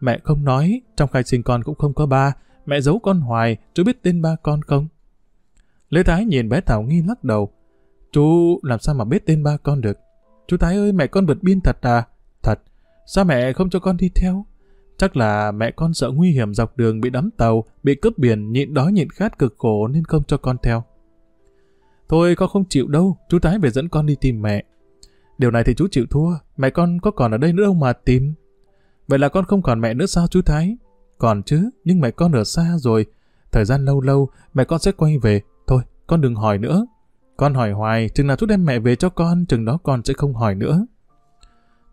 Mẹ không nói, trong khai sinh con cũng không có ba. Mẹ giấu con hoài, chú biết tên ba con không? Lê Thái nhìn bé Thảo Nghi lắc đầu. Chú làm sao mà biết tên ba con được? Chú Thái ơi, mẹ con vượt biên thật à? Thật. Sao mẹ không cho con đi theo? Chắc là mẹ con sợ nguy hiểm dọc đường bị đắm tàu, bị cướp biển, nhịn đói nhịn khát cực khổ nên không cho con theo. Thôi con không chịu đâu, chú Thái về dẫn con đi tìm mẹ. Điều này thì chú chịu thua, mẹ con có còn ở đây nữa không mà tìm. Vậy là con không còn mẹ nữa sao chú Thái? Còn chứ, nhưng mẹ con ở xa rồi. Thời gian lâu lâu, mẹ con sẽ quay về. Thôi, con đừng hỏi nữa. Con hỏi hoài, chừng nào chú đem mẹ về cho con, chừng đó con sẽ không hỏi nữa.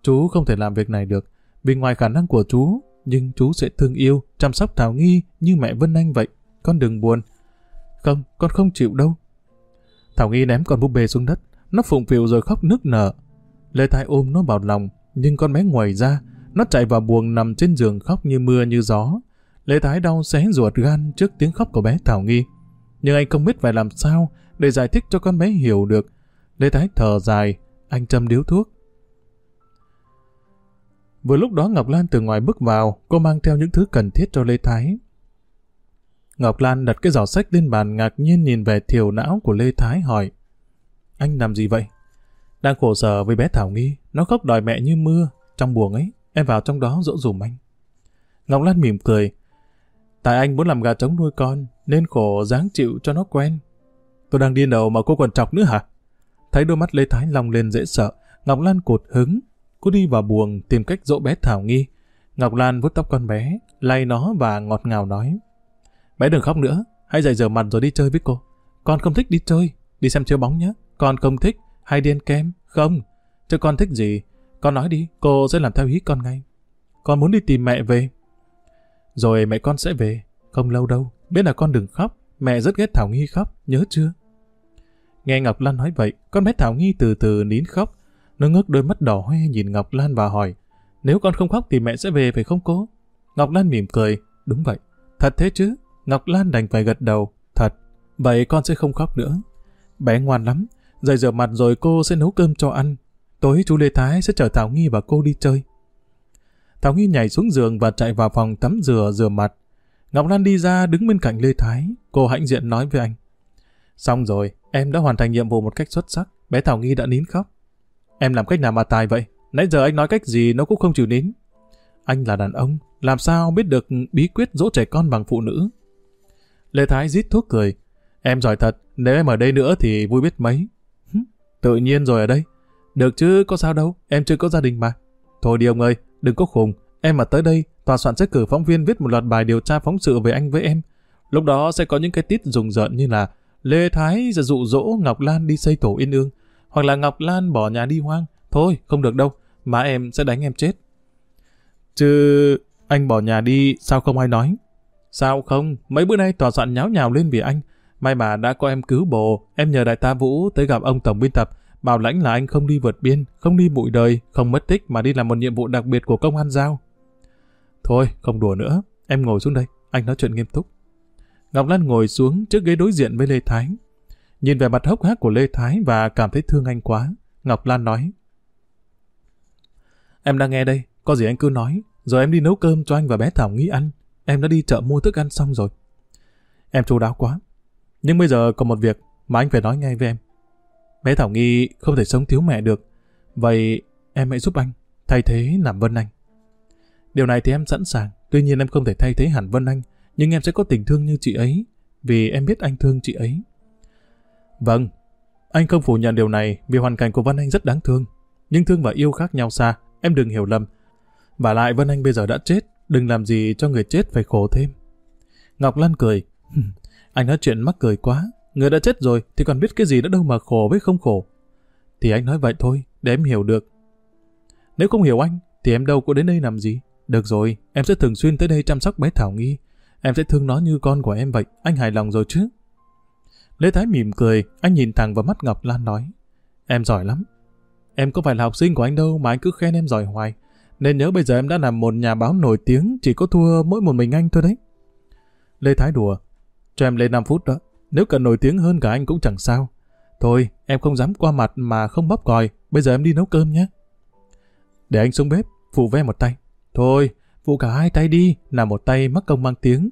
Chú không thể làm việc này được, vì ngoài khả năng của chú, nhưng chú sẽ thương yêu, chăm sóc Thảo Nghi như mẹ Vân Anh vậy. Con đừng buồn. Không, con không chịu đâu. Thảo Nghi ném con búp bê xuống đất, nó phụng phịu rồi khóc nức nở. Lê Thái ôm nó vào lòng, nhưng con bé ngoài ra, nó chạy vào buồng nằm trên giường khóc như mưa như gió. Lê Thái đau xé ruột gan trước tiếng khóc của bé Thảo Nghi. Nhưng anh không biết phải làm sao để giải thích cho con bé hiểu được. Lê Thái thở dài, anh châm điếu thuốc. Vừa lúc đó Ngọc Lan từ ngoài bước vào, cô mang theo những thứ cần thiết cho Lê Thái. Ngọc Lan đặt cái giỏ sách lên bàn ngạc nhiên nhìn về thiểu não của Lê Thái hỏi. Anh làm gì vậy? Đang khổ sở với bé Thảo Nghi, nó khóc đòi mẹ như mưa, trong buồng ấy, em vào trong đó dỗ dùm anh. Ngọc Lan mỉm cười. Tại anh muốn làm gà trống nuôi con, nên khổ dáng chịu cho nó quen. Tôi đang điên đầu mà cô còn chọc nữa hả? Thấy đôi mắt Lê Thái long lên dễ sợ, Ngọc Lan cột hứng. Cô đi vào buồng tìm cách dỗ bé Thảo Nghi. Ngọc Lan vuốt tóc con bé, lay nó và ngọt ngào nói. Bé đừng khóc nữa, hãy dậy rửa mặt rồi đi chơi với cô. Con không thích đi chơi, đi xem chiếu bóng nhé. Con không thích, hay điên kem, không. Chứ con thích gì, con nói đi, cô sẽ làm theo ý con ngay. Con muốn đi tìm mẹ về. Rồi mẹ con sẽ về, không lâu đâu. Biết là con đừng khóc, mẹ rất ghét Thảo Nghi khóc, nhớ chưa? Nghe Ngọc Lan nói vậy, con bé Thảo Nghi từ từ nín khóc. Nó ngước đôi mắt đỏ hoe nhìn Ngọc Lan và hỏi, nếu con không khóc thì mẹ sẽ về phải không cô? Ngọc Lan mỉm cười, đúng vậy. Thật thế chứ? Ngọc Lan đành phải gật đầu, thật. Vậy con sẽ không khóc nữa. Bé ngoan lắm, dậy rửa mặt rồi cô sẽ nấu cơm cho ăn. Tối chú Lê Thái sẽ chở Thảo Nghi và cô đi chơi. Thảo Nghi nhảy xuống giường và chạy vào phòng tắm rửa rửa mặt. Ngọc Lan đi ra đứng bên cạnh Lê Thái. Cô hãnh diện nói với anh. Xong rồi, em đã hoàn thành nhiệm vụ một cách xuất sắc. Bé Thảo Nghi đã nín khóc. Em làm cách nào mà tài vậy? Nãy giờ anh nói cách gì nó cũng không chịu nín. Anh là đàn ông, làm sao biết được bí quyết dỗ trẻ con bằng phụ nữ? Lê Thái rít thuốc cười. Em giỏi thật, nếu em ở đây nữa thì vui biết mấy. Tự nhiên rồi ở đây. Được chứ, có sao đâu, em chưa có gia đình mà. Thôi đi ông ơi, đừng có khùng. Em mà tới đây, tòa soạn sẽ cử phóng viên viết một loạt bài điều tra phóng sự về anh với em. Lúc đó sẽ có những cái tít rùng rợn như là Lê Thái sẽ dụ dỗ Ngọc Lan đi xây tổ yên ương, hoặc là Ngọc Lan bỏ nhà đi hoang. Thôi, không được đâu, má em sẽ đánh em chết. Chứ anh bỏ nhà đi, sao không ai nói? Sao không, mấy bữa nay tòa soạn nháo nhào lên vì anh. May mà đã có em cứu bồ, em nhờ đại tá Vũ tới gặp ông tổng biên tập, bảo lãnh là anh không đi vượt biên, không đi bụi đời, không mất tích mà đi làm một nhiệm vụ đặc biệt của công an giao. Thôi, không đùa nữa, em ngồi xuống đây, anh nói chuyện nghiêm túc. Ngọc Lan ngồi xuống trước ghế đối diện với Lê Thái. Nhìn về mặt hốc hác của Lê Thái và cảm thấy thương anh quá, Ngọc Lan nói. Em đang nghe đây, có gì anh cứ nói, rồi em đi nấu cơm cho anh và bé Thảo Nghĩ ăn. Em đã đi chợ mua thức ăn xong rồi. Em chu đáo quá. Nhưng bây giờ còn một việc mà anh phải nói ngay với em. Bé Thảo Nghi không thể sống thiếu mẹ được. Vậy em hãy giúp anh, thay thế làm Vân Anh. Điều này thì em sẵn sàng. Tuy nhiên em không thể thay thế hẳn Vân Anh. Nhưng em sẽ có tình thương như chị ấy. Vì em biết anh thương chị ấy. Vâng, anh không phủ nhận điều này vì hoàn cảnh của Vân Anh rất đáng thương. Nhưng thương và yêu khác nhau xa. Em đừng hiểu lầm. Và lại Vân Anh bây giờ đã chết. Đừng làm gì cho người chết phải khổ thêm. Ngọc Lan cười. anh nói chuyện mắc cười quá. Người đã chết rồi thì còn biết cái gì nữa đâu mà khổ với không khổ. Thì anh nói vậy thôi, để em hiểu được. Nếu không hiểu anh, thì em đâu có đến đây làm gì. Được rồi, em sẽ thường xuyên tới đây chăm sóc bé Thảo Nghi. Em sẽ thương nó như con của em vậy, anh hài lòng rồi chứ. Lê Thái mỉm cười, anh nhìn thẳng vào mắt Ngọc Lan nói. Em giỏi lắm. Em có phải là học sinh của anh đâu mà anh cứ khen em giỏi hoài. Nên nhớ bây giờ em đã là một nhà báo nổi tiếng, chỉ có thua mỗi một mình anh thôi đấy. Lê Thái đùa. Cho em lên 5 phút đó. Nếu cần nổi tiếng hơn cả anh cũng chẳng sao. Thôi, em không dám qua mặt mà không bóp còi. Bây giờ em đi nấu cơm nhé. Để anh xuống bếp, phụ ve một tay. Thôi, phụ cả hai tay đi, là một tay mắc công mang tiếng.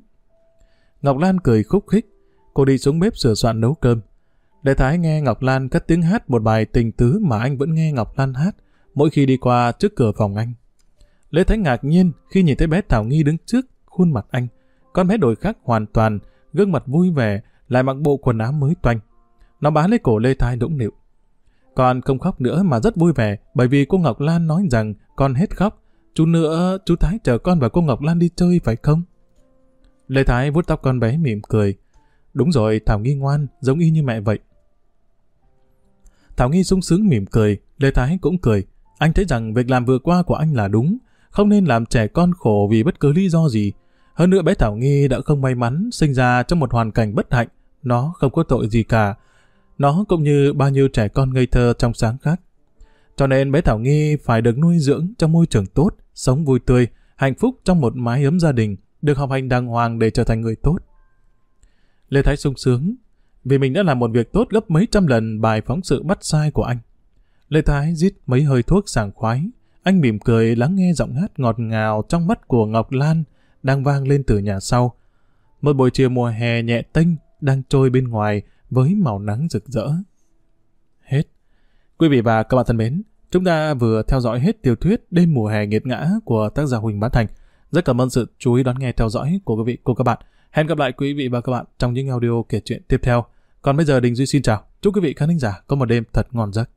Ngọc Lan cười khúc khích. Cô đi xuống bếp sửa soạn nấu cơm. Lê Thái nghe Ngọc Lan cất tiếng hát một bài tình tứ mà anh vẫn nghe Ngọc Lan hát mỗi khi đi qua trước cửa phòng anh. Lê Thái ngạc nhiên khi nhìn thấy bé Thảo Nghi đứng trước khuôn mặt anh. Con bé đổi khác hoàn toàn, gương mặt vui vẻ, lại mặc bộ quần áo mới toanh. Nó bá lấy cổ Lê Thái đũng nịu. Con không khóc nữa mà rất vui vẻ bởi vì cô Ngọc Lan nói rằng con hết khóc. Chú nữa, chú Thái chờ con và cô Ngọc Lan đi chơi phải không? Lê Thái vuốt tóc con bé mỉm cười. Đúng rồi, Thảo Nghi ngoan, giống y như mẹ vậy. Thảo Nghi sung sướng mỉm cười, Lê Thái cũng cười. Anh thấy rằng việc làm vừa qua của anh là đúng, không nên làm trẻ con khổ vì bất cứ lý do gì. Hơn nữa bé Thảo Nghi đã không may mắn sinh ra trong một hoàn cảnh bất hạnh, nó không có tội gì cả. Nó cũng như bao nhiêu trẻ con ngây thơ trong sáng khác. Cho nên bé Thảo Nghi phải được nuôi dưỡng trong môi trường tốt, sống vui tươi, hạnh phúc trong một mái ấm gia đình, được học hành đàng hoàng để trở thành người tốt. Lê Thái sung sướng, vì mình đã làm một việc tốt gấp mấy trăm lần bài phóng sự bắt sai của anh. Lê Thái giết mấy hơi thuốc sảng khoái, anh mỉm cười lắng nghe giọng hát ngọt ngào trong mắt của Ngọc Lan đang vang lên từ nhà sau. Một buổi chiều mùa hè nhẹ tênh đang trôi bên ngoài với màu nắng rực rỡ. Hết. Quý vị và các bạn thân mến, chúng ta vừa theo dõi hết tiểu thuyết Đêm mùa hè nghiệt ngã của tác giả Huỳnh Bá Thành. Rất cảm ơn sự chú ý đón nghe theo dõi của quý vị cô các bạn. Hẹn gặp lại quý vị và các bạn trong những audio kể chuyện tiếp theo. Còn bây giờ Đình Duy xin chào. Chúc quý vị khán giả có một đêm thật ngon giấc.